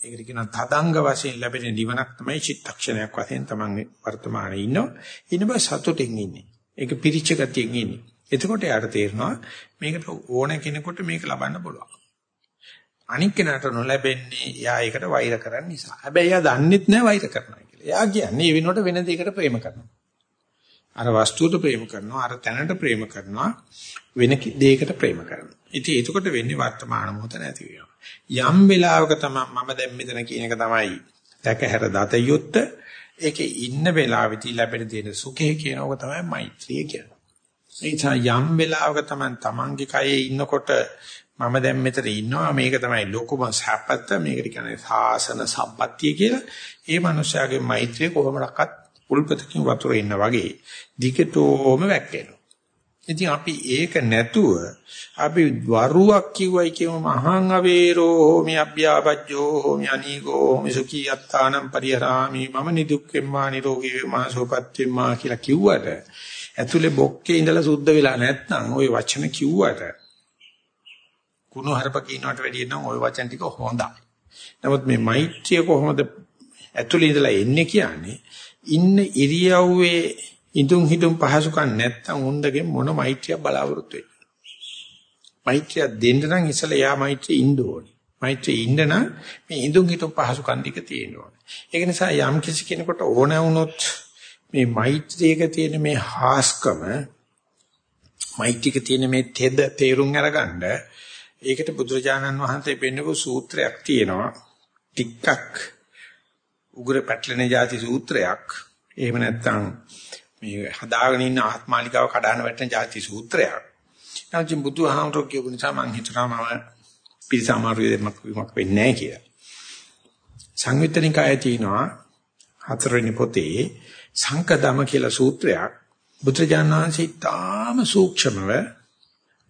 ඒකට කියනවා තදංග වශයෙන් ලැබෙන නිවනක් තමයි චිත්තක්ෂණයක් වශයෙන් තමන් වර්තමානයේ ඉන්නවා. ඉන්න බෑ සතුටින් ඉන්නේ. ඒක පිරිච්ච ගතියෙන් ඉන්නේ. එතකොට යාට තේරෙනවා මේකට ඕන කෙනෙකුට මේක ලබන්න පුළුවන්. අනික් කෙනාට නොලැබෙන්නේ එයා ඒකට වෛර කරන්න නිසා. හැබැයි එයා දන්නෙත් නෑ වෛර කරනවා කියලා. එයා කියන්නේ ඒ වෙනුවට වෙන දෙයකට ප්‍රේම කරනවා. අර වස්තුවට ප්‍රේම කරනවා, අර තැනට ප්‍රේම කරනවා, වෙන දෙයකට ප්‍රේම කරනවා. ඉතින් එතකොට වෙන්නේ වර්තමාන මොහොත නැති වෙනවා. යම් වෙලාවක තමයි මම දැන් මෙතන කියන එක තමයි දැකහැර දත යුත්ත. ඒකේ ඉන්න වෙලාවෙදී ලැබෙන දෙන සුඛය කියනක තමයි මෛත්‍රිය කියන්නේ. ඒ නිසා යම් වෙලාවක තමයි තමන්ගේ කයේ ඉන්නකොට මම දැන් මෙතන ඉන්නවා මේක තමයි ලොකුම සැපත මේකට කියන්නේ සාසන සම්පත්තිය කියලා. ඒ මනුස්සයාගේ මෛත්‍රිය කොහොමඩක්වත් උල්පතකින් වතුර ඉන්න වගේ දිගටම වැක්කෙනවා. ඉතින් අපි ඒක නැතුව අපි වරුවක් කිව්වයි කියමු මහං අවේරෝ හෝමි අභ්‍යාපජ්ජෝ හෝමි අනීගෝ හෝමි සුඛී අත්තානම් පරිහරාමි මම නිදුක්කෙම්මා නිරෝගී වේමා සෝපත්තිම්මා කියලා කිව්වට ඇතුලේ බොක්කේ ඉඳලා සුද්ධ වෙලා නැත්නම් ওই වචන කිව්වට කුණු හරප කියනකට වැඩිය නම් ওই වචන ටික හොඳයි. නමුත් මේ මෛත්‍රිය කොහොමද ඇතුලේ ඉඳලා එන්නේ කියන්නේ ඉන්න ඉරියව්වේ ඉදුම් හිටුම් පහසුකම් නැත්තම් උන්දගේ මොන මෛත්‍රියක් බලාපොරොත්තු වෙන්නේ. මෛත්‍රිය දෙන්න නම් ඉස්සලා යා මෛත්‍රිය ඉන්න ඕනේ. මෛත්‍රිය ඉන්න නම් මේ ඉදුම් හිටුම් පහසුකම් ටික තියෙන්න ඕනේ. ඒක නිසා යම් කිසි කෙනෙකුට ඕන වුණොත් මේ මෛත්‍රියක තියෙන මේ හාස්කම මෛත්‍රියක තියෙන මේ තෙද තේරුම් අරගන්න ඒකට බුදුරජාණන් වහන්සේ පෙන්නපු සූත්‍රයක් තියෙනවා. ටිකක් උග්‍ර පැටලෙන જાති සූත්‍රයක්. එහෙම නැත්නම් මේ හදාගෙන ඉන්න ආත්මාලිකාව කඩාන වැටෙන ಜಾති සූත්‍රයක්. නැත්නම් බුදුහාමුදුරුවෝ කියපු නිසා මම හිතනවා මම පිළිසමාරු දෙයක් වීමක් වෙන්නේ නැහැ කියලා. සංයුත්තනිකායේ තියෙනවා හතරවෙනි පොතේ සංකදම කියලා සූත්‍රයක් බුදුරජාණන් වහන්සේ තාම සූක්ෂමව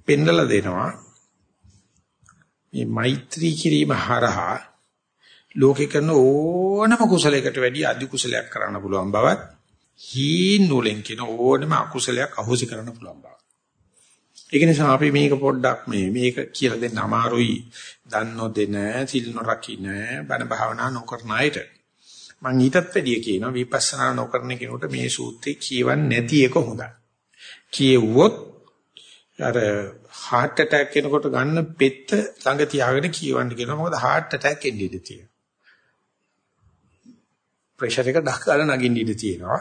පෙන්නලා දෙනවා. මේ මෛත්‍රී කිරීම හරහා ලෝකේ කරන ඕනම කුසලයකට වැඩිය අධි කුසලයක් කරන්න පුළුවන් බවත් හීන් නූලෙන් කියන ඕනම අකුසලයක් අහෝසි කරන්න පුළුවන් බව. ඒක නිසා අපි මේක පොඩ්ඩක් මේ මේක කියලා දෙන්න අමාරුයි. දන්නෝ දෙන, සිල් නොරකින්න, බණ භාවනා නොකරන අයට. මම ඊටත් වැඩිය කියනවා විපස්සනා නොකරන කෙනෙකුට මේ සූත්‍රය කියවන්නේ නැති එක හොඳයි. කියෙව්වොත් අර heart attack කෙනෙකුට ගන්න පෙත්ත ළඟ තියාගෙන කියවන්න කියනවා. මොකද heart attack එන්නේ ඉඳී තියෙනවා. ප්‍රෙෂර් එක ඩහලා නගින්න ඉඳී තියෙනවා.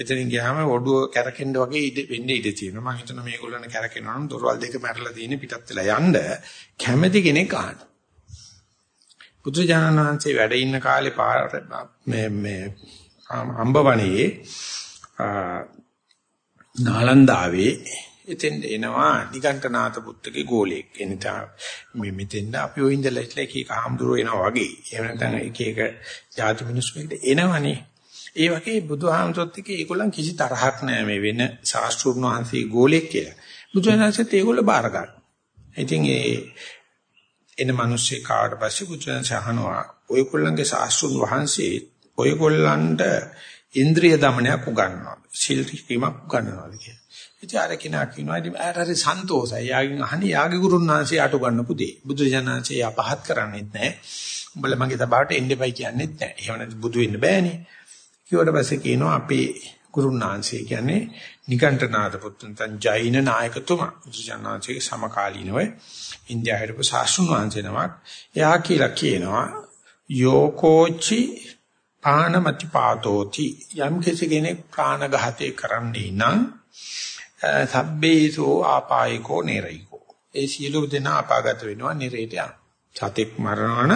එතනින් ගියාම ඔඩුව කැරකෙන්න වගේ ඉඩ වෙන්න ඉඩ තියෙනවා. මම හිතනවා මේගොල්ලන් කැරකෙනවා නම් දොරවල් දෙක මැරලා තියෙන පිටත් වෙලා යන්න කැමැති කෙනෙක් ආන. බුදුජානන වහන්සේ වැඩ ඉන්න කාලේ පාර මේ මේ අම්බවණේ නාලන්දාවේ එතෙන් එනවා නිගණ්ඨනාත පුත්තගේ ගෝලෙක්. එනිසා මේ මෙතෙන්ද අපි ওই ඉඳලා ඉట్లా එක එක හාමුදුරුවෝ එනවා වගේ. එහෙම නැත්නම් එක එක ಜಾති මිනිස්සු එක්ක එනවනේ. ඒ වගේ බුදුහාමුදුරුවෝත් එක්ක ඒගොල්ලන් කිසි තරහක් නැහැ මේ වෙන ශාස්ත්‍රුණ වහන්සේ ගෝලෙක් කියලා. බුදුහාමුදුරුවෝත් ඒගොල්ලෝ බාර ගන්න. ඉතින් ඒ එන මිනිස්සේ කාට පස්සේ බුදුහාමුදුරුවෝ අහනවා ඔයගොල්ලන්ගේ ශාස්ත්‍රුණ වහන්සේ ඔයගොල්ලන්ට ඉන්ද්‍රිය দমনයක් උගන්වනවා. සිල් රීමක් උගන්වනවා කියලා. ඉතින් අර කෙනා කියනවා ඉතින් ආරරි සන්තෝෂයි. යාගින් අහන්නේ යාගේ ගුරුන් වහන්සේ අට උගන්වපු දේ. බුදුරජාණන්සේ යපහත් කරන්නේත් නැහැ. උඹලා මගේ තබාවට එන්න එපයි කියන්නේත් නැහැ. එහෙම නැත්නම් බුදු වෙන්න බෑනේ. ඊට පස්සේ කියනවා අපේ ගුරුන් වහන්සේ කියන්නේ නිකණ්ඨනාත පුත්තුන් තන් ජෛන නායකතුමා. බුදුරජාණන්සේගේ සමකාලීනව ඉන්දියාවේ හිටපු සාස්ෘණ වහන්සේ නමක්. එයා කියලා කියනවා යෝකෝචි පානමති පාතෝති යම් කෙනෙක් ප්‍රාණඝාතය කරන්නේ නම් සබ්බේසෝ ආපායිකෝ නේරයිකෝ ඒ සියලු දෙනා අපාගත වෙනවා නිරේට යන සතෙක් මරනවන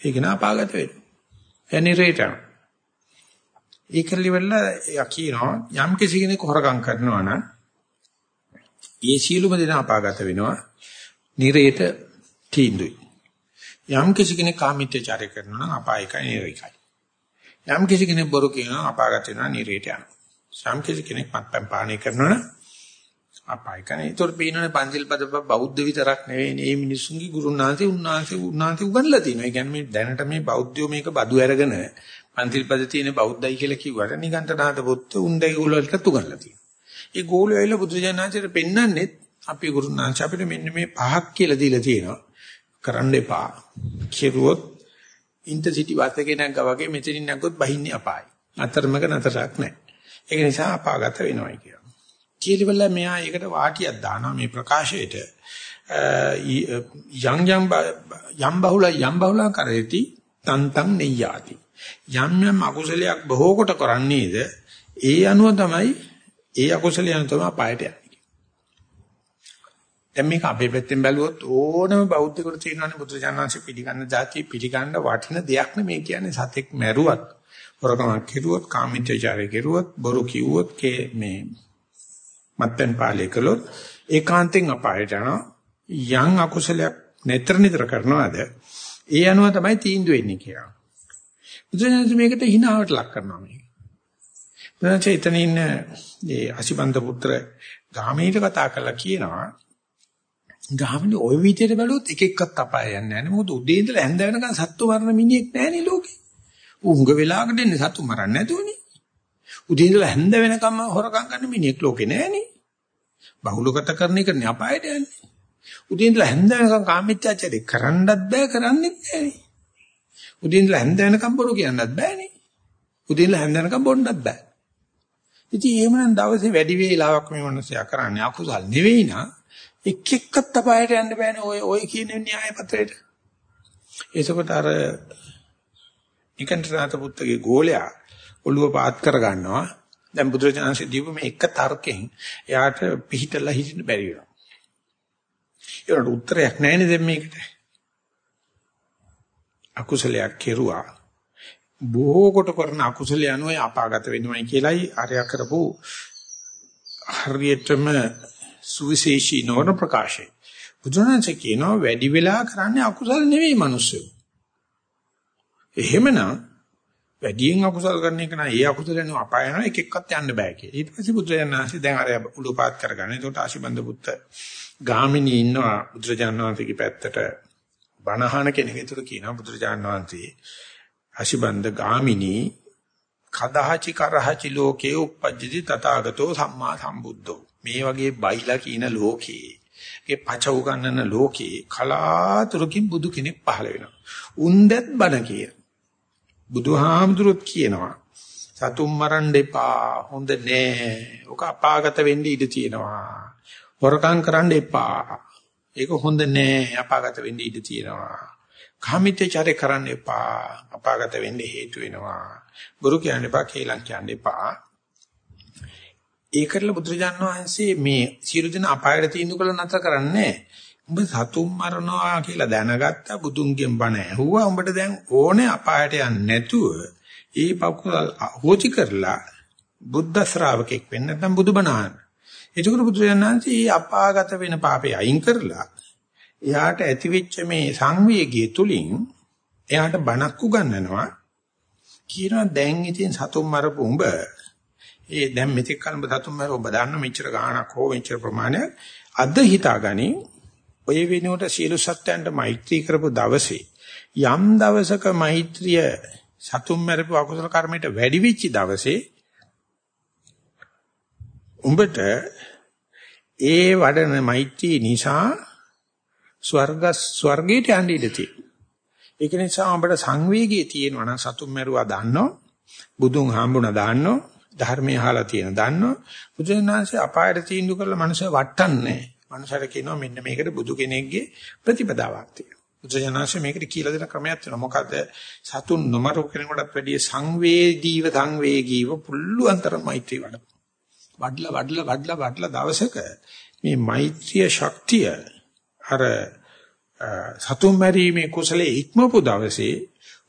ඒක නාපාගත වෙනවා එනිරේට යන uh, ඒකලි වෙල යකිනවා යම් කිසි කෙනෙක් හොරකම් කරනවා නම් ඒ සියලුම දෙනා අපාගත වෙනවා නිරේට තීන්දුයි. යම් කිසි කෙනෙක් කාමීත්‍යචාරය කරනවා නම් අපායකයි නිරේකයි. යම් කිසි කෙනෙක් බොරු කියනවා අපාගත වෙනවා නිරේට යනවා. සම් කෙනෙක් මත්පැන් පානය කරනවනේ අපායකනේ. ඒතොර පේනවනේ පන්සිල් පද බෞද්ධ විතරක් නෙවෙයි මේ මිනිස්සුන්ගේ ගුරුනාන්සේ උන්නාන්සේ උන්නාන්සේ උගන්ලා තියෙනවා. ඒ කියන්නේ මේ දැනට මේ බෞද්ධයෝ මේක බදු අරගෙන පන්සිල් පද තියෙන බෞද්ධයි කියලා කිව්වට නිගන්ඨනාත පුත්තු උන්දේ ගෝලවලට උගන්ලා තියෙනවා. ඒ ගෝලෝ ඇවිල්ලා බුදුජානනාංශයට පෙන්වන්නේ අපේ ගුරුනාංශ අපිට මෙන්න මේ පහක් කියලා දීලා තියෙනවා. කරන්න එපා. කෙරුවොත් ඉන්ටර්සිටි වාස් එකේ නැග්ගා වගේ මෙතනින් නැග්ගොත් බහින්නේ අපායි. අතරමඟ නතරක් නැහැ. ඒක නිසා අපාගත වෙනවයි කියනවා. කීලිවල මෙයා ඒකට වාටියක් දානවා මේ ප්‍රකාශයට. යම් යම් යම් බහුල යම් බහුල කරේති තන්තං නෙය්‍යාති. යම් යම් අකුසලයක් බොහෝ කොට කරන්නේද ඒ අනුව තමයි ඒ අකුසලය අනුව තමයි පායට යන්නේ. දැන් මේක අපේ පැත්තෙන් බැලුවොත් ඕනම බෞද්ධයෙකුට තියෙනවානේ බුදුචානන්සේ පිළිගන්න જાති පිළිගන්න වටින දෙයක් නෙමේ කියන්නේ සතෙක් මැරුවත් හොරකමක් කෙරුවොත් කාමීත්‍යචාරය කෙරුවොත් බොරු කිව්වොත් මේ මත්පැන් පාලේ කළොත් ඒකාන්තෙන් අපායට යනවා යම් අකුසලයක් නිතර නිතර කරනවාද ඒ අනුව තමයි තීන්දුව වෙන්නේ කියලා. බුදුසසුන මේකට හිනාවට ලක් කරනවා මේක. බුදුසසුන එතන ඉන්න ඒ අසිබන්ද පුත්‍ර ගාමීට කතා කරලා කියනවා ගාමිනී ওই විදිහට බැලුවොත් එක එක්කත් අපාය යන්නේ නැහැ. මොකද උදේ ඉඳලා හැන්ද වෙනකන් සත්තු මරණ මිනිහෙක් නැහැ නේ ලෝකේ. උංග වෙලාවකට එන්නේ සතු මරන්නේ නැතුවනේ. උදේ ඉඳලා හැන්ද වෙනකම්ම හොරකම් කරන මිනිහෙක් ලෝකේ නැහනේ. බහුලගත කරන එක නේ අපායට යන්නේ. උදේ ඉඳලා හැන්ද වෙනකම් කාමීත්‍යාචාරය කරන්නත් බෑ කරන්නෙත් නෑනේ. උදේ ඉඳලා හැන්ද වෙනකම් බොරු කියන්නත් බෑනේ. උදේ ඉඳලා හැන්ද වෙනකම් බොන්නත් බෑ. ඉතින් එහෙමනම් දවසේ වැඩි වේලාවක් මේ මිනිස්සයා කරන්නේ අකුසල් නෙවෙයි නා එක් එක්කත් අපායට යන්න බෑනේ ඔය ඔය කියන න්‍යාය පත්‍රයට. ඒසකොට අර නිකන්තරාත පුත්තගේ ගෝලයා ඔළුව පාත් කර ගන්නවා. දැන් බුදුරජාණන්සේ දීපු මේ එක තර්කයෙන් එයාට පිහිටලා හිටින්න බැරි වෙනවා. ඒකට උත්තරයක් නැහැ නේද මේකට? අකුසලයක් කෙරුවා. බොහෝ කොට කරන අකුසලය අනුව අපාගත වෙනවයි කියලයි අරයා කරපු හරියටම සුවිශේෂී නොවන ප්‍රකාශය. බුදුරජාණන්සේ කියනවා වැඩි වෙලා කරන්නේ අකුසල නෙවෙයි මිනිස්සු. එහෙමනම් වැඩියෙන් අකුසල් කරන එක නම් ඒ අකුසලෙන් අපාය යනවා එක එක්කත් යන්න බෑ කියලා. ඊට පස්සේ බුදුරජාණන් වහන්සේ දැන් අර උලුපාත් කරගන්න. ඒකට ආශිබන්ද පුත්ත ගාමිණී ඉන්නවා බුදුරජාණන් වහන්සේගේ පැත්තට බණහන කෙනෙක්. ඒතර කියනවා බුදුරජාණන් වහන්සේ ආශිබන්ද ගාමිණී කදහචි කරහචි ලෝකේ උපජ්ජති තථාගතෝ සම්මා සම්බුද්ධෝ. මේ වගේ බයිලා කියන ලෝකේ ඒ පච උගන්නන ලෝකේ කලාතුරකින් බුදු කෙනෙක් පහළ වෙනවා. උන්දත් බණ කියන. බුදුහාමුදුරුවෝ කියනවා සතුම් මරන්න එපා හොඳ නෑ. ඔක අපාගත වෙන්න ඉඩ තියෙනවා. හොරකම් කරන්න එපා. ඒක හොඳ නෑ අපාගත වෙන්න ඉඩ තියෙනවා. කාමිතචාරය කරන්න එපා. අපාගත වෙන්න හේතු වෙනවා. බුරු කියන්න එපා, කේලම් කියන්න එපා. ඒකටල බුදුරජාණන් වහන්සේ මේ සියලු දෙනා අපායට තීන්දුව කළ නැතර කරන්නේ උඹ සතුම් මරනවා කියලා දැනගත්ත බුදුන්ගෙන් බණ ඇහුවා උඹට දැන් ඕනේ අපායට යන්නේ නැතුව ඒ පකුල හොචි කරලා බුද්ධ ශ්‍රාවකෙක් වෙන්න නැත්නම් බුදුබණ අහන්න. එතකොට බුදුරජාණන්සේ අපාගත වෙන පාපේ අයින් කරලා එයාට ඇතිවෙච්ච මේ සංවේගය තුලින් එයාට බණක් උගන්වනවා කියනවා දැන් ඉතින් සතුම් මරපු උඹ ඒ දැන් මෙතෙක් කල උඹ සතුම් මරපු උඹ දන්න මෙච්චර ගාණක් හෝ මෙච්චර ප්‍රමාණයක් අද හිතාගනි ඔය වෙනුවට සියලු සත්‍යයන්ට මෛත්‍රී කරපු දවසේ යම් දවසක මෛත්‍රිය සතුම් මරපු අකුසල කර්මයට වැඩි වෙච්ච දවසේ උඹට ඒ වඩන මෛත්‍රී නිසා ස්වර්ග ස්වර්ගයට යන්න ඉඩ තියෙනවා. ඒක නිසා අපිට සංවේගී තියෙනවා නම් සතුම් මරුවා දන්නෝ බුදුන් හම්බුණා දන්නෝ ධර්මයේ අහලා තියෙන දන්නෝ බුදුරජාණන්සේ අපායට තීන්දුව කරලා මනුස්සය වටන්නේ මනුස්සයට කියනවා මෙන්න මේකට බුදු කෙනෙක්ගේ ප්‍රතිපදාවක් තියෙනවා. බුදුරජාණන්සේ මේකට කියලා දෙන ක්‍රමයක් තියෙනවා. මොකද සතුන් නොමරු කෙනෙකුටත් වැඩිය සංවේදීව සංවේගීව පුළුවන් තරම් මෛත්‍රී වඩ වඩලා වඩලා වඩලා වඩලා දවසක මේ මෛත්‍රිය ශක්තිය අර සතුම් මැරීමේ කුසලයේ ඉක්මපු දවසේ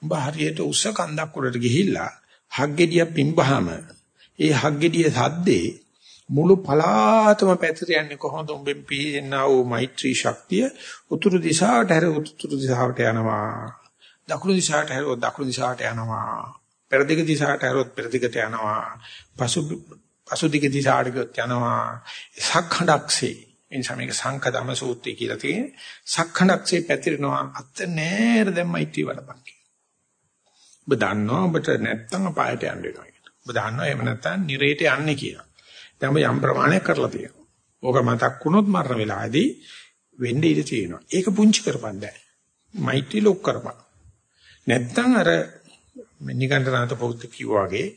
උඹ හරියට උස්ස කන්දක් උඩට ගිහිල්ලා හග්ගෙඩිය පිම්බහම ඒ හග්ගෙඩිය සද්දේ මුළු පලාතම පැතිර යන්නේ කොහොමද? උඹෙන් පීනා වූ මෛත්‍රී ශක්තිය උතුරු දිශාවට හැර උතුරු දිශාවට යනවා. දකුණු දිශාවට හැර දකුණු දිශාවට යනවා. පෙරදිග දිශාවට හැර පෙරදිගට යනවා. පසු පසු දිග දිශාවට යනවා. සක්ඛඩක්සේ එනිසා මේක සංකදම සූත්‍රය කියලා තියෙන්නේ. සක්ඛඩක්සේ පැතිරෙනවා. අත නෑර දැම්මයි වඩපන් ඔබ දන්නවා ඔබට නැත්තම් අපායට යන්න වෙනවා කියලා. ඔබ දන්නවා එහෙම නැත්තම් නිරේට යන්නේ කියලා. දැන් ඔබ යම් ප්‍රමාණයක් කරලා තියෙනවා. ඕක මතක් වුණොත් මරණ වෙලාවේදී වෙන්නේ ඉඳී තියෙනවා. ඒක පුංචි කරපන් දැන්. මෛත්‍රී ලොක් කරපන්. නැත්තම් අර නිකන්තරාත පොත් කිව්වා වගේ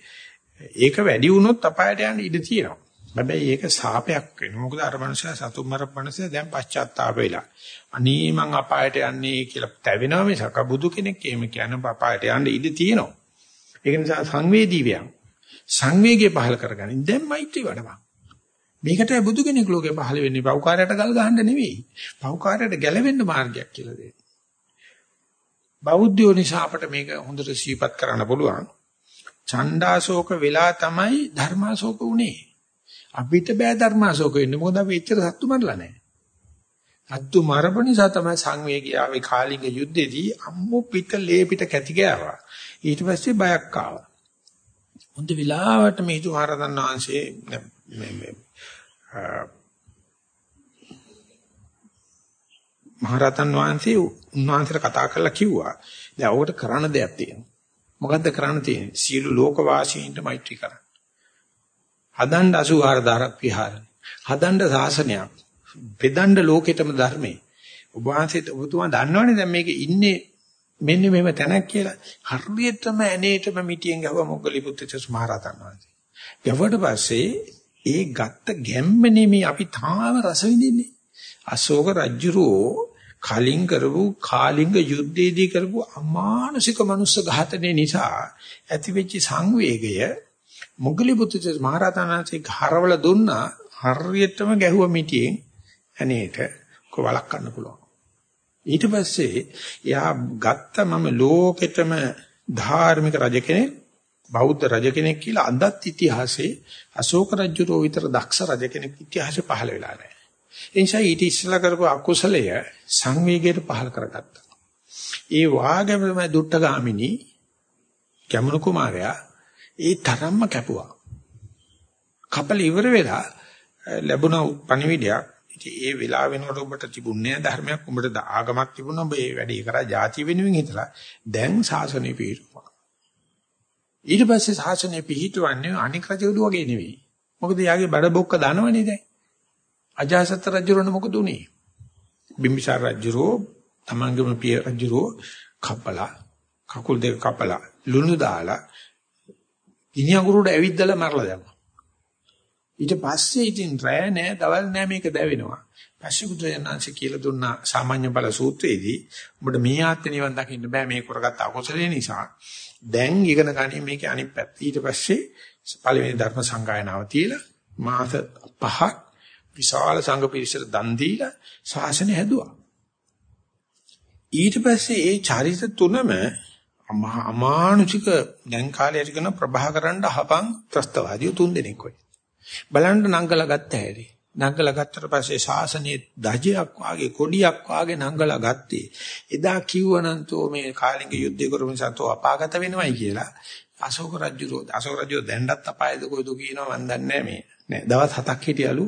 ඒක වැඩි වුණොත් අපායට යන්න ඉඩ තියෙනවා. හැබැයි ඒක සාපයක් වෙනවා. මොකද අර මනුස්සයා සතුන් මරපු මනුස්සයා දැන් පශ්චාත්තාප වෙලා. අනී මං අපායට යන්නේ කියලා තැවෙනවා මිසක බුදු කෙනෙක් එහෙම කියන අපායට යන්න ඉඩ තියෙනවා. ඒක නිසා සංවේදී වියන් සංවේගය පහල කරගනින් දැන් මෛත්‍රී වඩපන්. මේකට බුදු කෙනෙක් ලෝකේ පහල වෙන්නේ පෞකාරයට ගල් ගහන්න නෙවෙයි. පෞකාරයට ගැලවෙන්න මාර්ගයක් කියලා දෙන්නේ. බෞද්ධයෝ නිසා අපට මේක හොඳට සිහිපත් කරන්න පුළුවන්. ඡණ්ඩාශෝක වෙලා තමයි ධර්මාශෝක උනේ. අපිට බෑ ධර්මාශෝක වෙන්න. මොකද අපි එච්චර සත්තු මරලා නැහැ. සත්තු මරපු නිසා තමයි සංවේගී ආවේ කාලිංග යුද්ධෙදී අම්මු පිට ලේ පිට කැටි ගෑවා. ඊට පස්සේ බයක් ආවා. හොඳ විලාවට මේ තුමාරදන් වහන්සේ මේ මහරතන් වහන්සේ උන්වහන්සේට කතා කරලා කිව්වා දැන් ඔකට කරන්න දෙයක් තියෙනවා. මොකද්ද කරන්න තියෙන්නේ? සියලු ලෝක වාසීන්ට මෛත්‍රී කරන්න. හදන්න 84000ක් විහාර. හදන්න සාසනයක්. බෙදන්න ලෝකෙටම ධර්මේ. ඔබ වහන්සේට ඔබතුමා දන්නවනේ දැන් මේක ඉන්නේ මෙන්න මෙහෙම තැනක් කියලා. හරියටම ඇනේටම මිටියෙන් ගහුව මොග්ගලි පුත්‍රචස් මහරහතන් වහන්සේ. ගවට පස්සේ ඒ ගත්ත ගැම්ම නෙමෙයි අපි තාම රස විඳින්නේ. අශෝක රජුරෝ කලින් කරපු කාලිංග යුද්ධයේදී කරපු අමානුෂික මනුස්ස ඝාතනය නිසා ඇතිවෙච්ච සංවේගය මොග්ගලි පුත්‍රච මහරහතන්සේ හරවල දුන්නා හරියටම ගැහුව මිටියෙන් ඇනේට කොවලක් ගන්න පුළුවන්. ඊට පස්සේ එයා ගත්ත මම ලෝකෙටම ධාර්මික රජ කෙනෙක් බෞද්ධ රජ කෙනෙක් කියලා අදත් ඉතිහාසයේ අශෝක රජුරෝ විතර දක්ෂ රජ කෙනෙක් ඉතිහාසෙ පහළ වෙලා නැහැ. ඒ නිසා ඊට ඉස්සලා කරපු අකුසලය සංවේගයට පහළ කරගත්තා. ඒ වාගම තමයි දුට්ටගාමිනී ගැමුණු කුමාරයා ඒ තරම්ම කැපුවා. කපල ඉවර වෙලා ලැබුණ පණිවිඩයක්. ඉතින් ඒ වෙලාව වෙනකොට ඔබට තිබුණේ ධර්මයක් ඔබට ආගමක් තිබුණා ඔබ ඒ වැඩේ කරා ಜಾති වෙනුවෙන් හිතලා දැන් සාසනෙ පිහිටුවා. ඊට පස්සේ සාසනෙ පිහිටවන්නේ අනික් රජවලු වගේ නෙවෙයි. මොකද යාගේ බඩ බොක්ක දනවනේ දැන්. අජාසත් රජුරණ මොකද උනේ? බිම්බිසාර රජුරෝ තමන්ගේම පිය රජුරෝ කපලා කකුල් දෙක කපලා ලුණු දාලා ගිනි අඟුරට ඇවිද්දලා මරලා දැම්මා. ඊට පස්සේ ඉතින් රෑ නෑ දවල් නෑ මේක දැවෙනවා. පස්සේ බුදුරජාණන්සේ කියලා දුන්නා සාමාන්‍ය බල සූත්‍රයේදී ඔබට මේ ආත්ම නිවන් දකින්න බෑ මේ කරගත්ත අකුසලේ නිසා. දැන් ඉගෙන ගනින් මේකේ අනිත් පැත්ත. ඊට පස්සේ පළවෙනි ධර්ම සංගායනාව තියලා මාස පහක් විශාල සංඝ පිරිසට දන් දීලා ශාසනය හැදුවා. ඊට පස්සේ ඒ චරිත තුනම අමානුෂික දැන් කාලේ ඇති කරන ප්‍රභාකරන්න අහපන් ත්‍ස්තවාදී තුන් දෙනෙක් වෙයි. බලන්න නංගලා ගත්ත හැටි. නංගලා ගත්තට පස්සේ ශාසනයේ දජයක් වාගේ කොඩියක් වාගේ නංගලා ගත්තේ. එදා කිව්වනම් තෝ මේ කාලිංග යුද්ධය කරපු නිසා තෝ අපාගත වෙනවයි කියලා. අශෝක රජුරෝ අශෝක රජුරෝ දැන්ඩත් අපායද කොයිද කියනවා මන් දන්නේ මේ. නෑ දවස් හතක් හිටියලු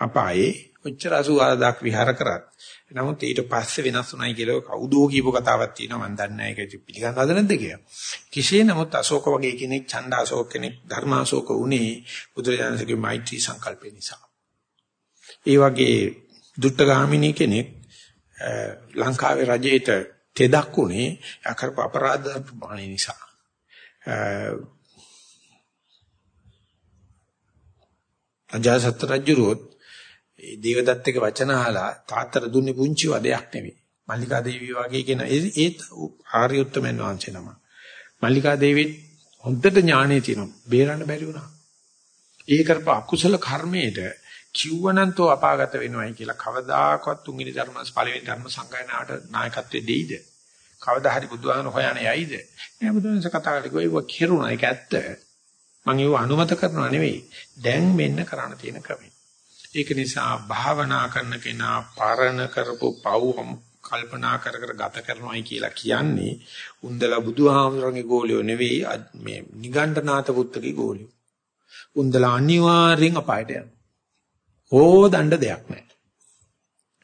අපායේ ඔච්චර 80000ක් විහාර කරත් නමුත් ඊට පස්සේ වෙනස් වුණයි කියලා කවුදෝ කියපු කතාවක් තියෙනවා මම දන්නේ නැහැ ඒක පිළිගන්නවද නැද්ද කියලා. කෙසේ නමුත් අශෝක වගේ කෙනෙක් ඡන්ද අශෝක කෙනෙක් ධර්ම අශෝක උනේ බුදුරජාණන්සේගේ මෛත්‍රී සංකල්පය නිසා. ඒ වගේ දුට්ටගාමිනී කෙනෙක් ලංකාවේ රජයේට තෙදක් උනේ අකරප අපරාධ ප්‍රමාණය නිසා. අජාසත් රජුරොත් ඒ දේවදත්තගේ වචන අහලා තාත්තට දුන්නේ පුංචි වදයක් නෙවෙයි. මල්ලිකා දේවිය වගේ කියන ඒත් ආර්ය උත්තමයන් වහන්සේ නම. මල්ලිකා දේවිත් හොඳට ඥාණේ තියෙනවා. බේරන්න බැරි වුණා. ඒ කරප අකුසල කර්මයේද කිව්වනන්තෝ අපාගත වෙනවයි කියලා කවදාකවත් තුන්වෙනි ධර්මස් පළවෙනි ධර්ම සංගායනාවට නායකත්වයේ දෙයිද? කවදා හරි බුදුහාමර හොයන යයිද? නෑ බුදුන්ස කතා කරලා ඒක කෙරුණා ඒක ඇත්ත. මම ඒව අනුමත කරනවා නෙවෙයි. දැන් මෙන්න කරන්න තියෙන ක්‍රමය. ඒක නිසා භාවනා කරන කෙනා පරණ කරපු පව් කල්පනා කර කර ගත කරනවායි කියලා කියන්නේ උන්දලා බුදුහාමරගේ ගෝලියෝ නෙවෙයි මේ නිගණ්ඨනාත පුත්තගේ ගෝලියෝ. උන්දලා අනිවාර්යෙන් අපායට යනවා. හොදන්න දෙයක් නැහැ.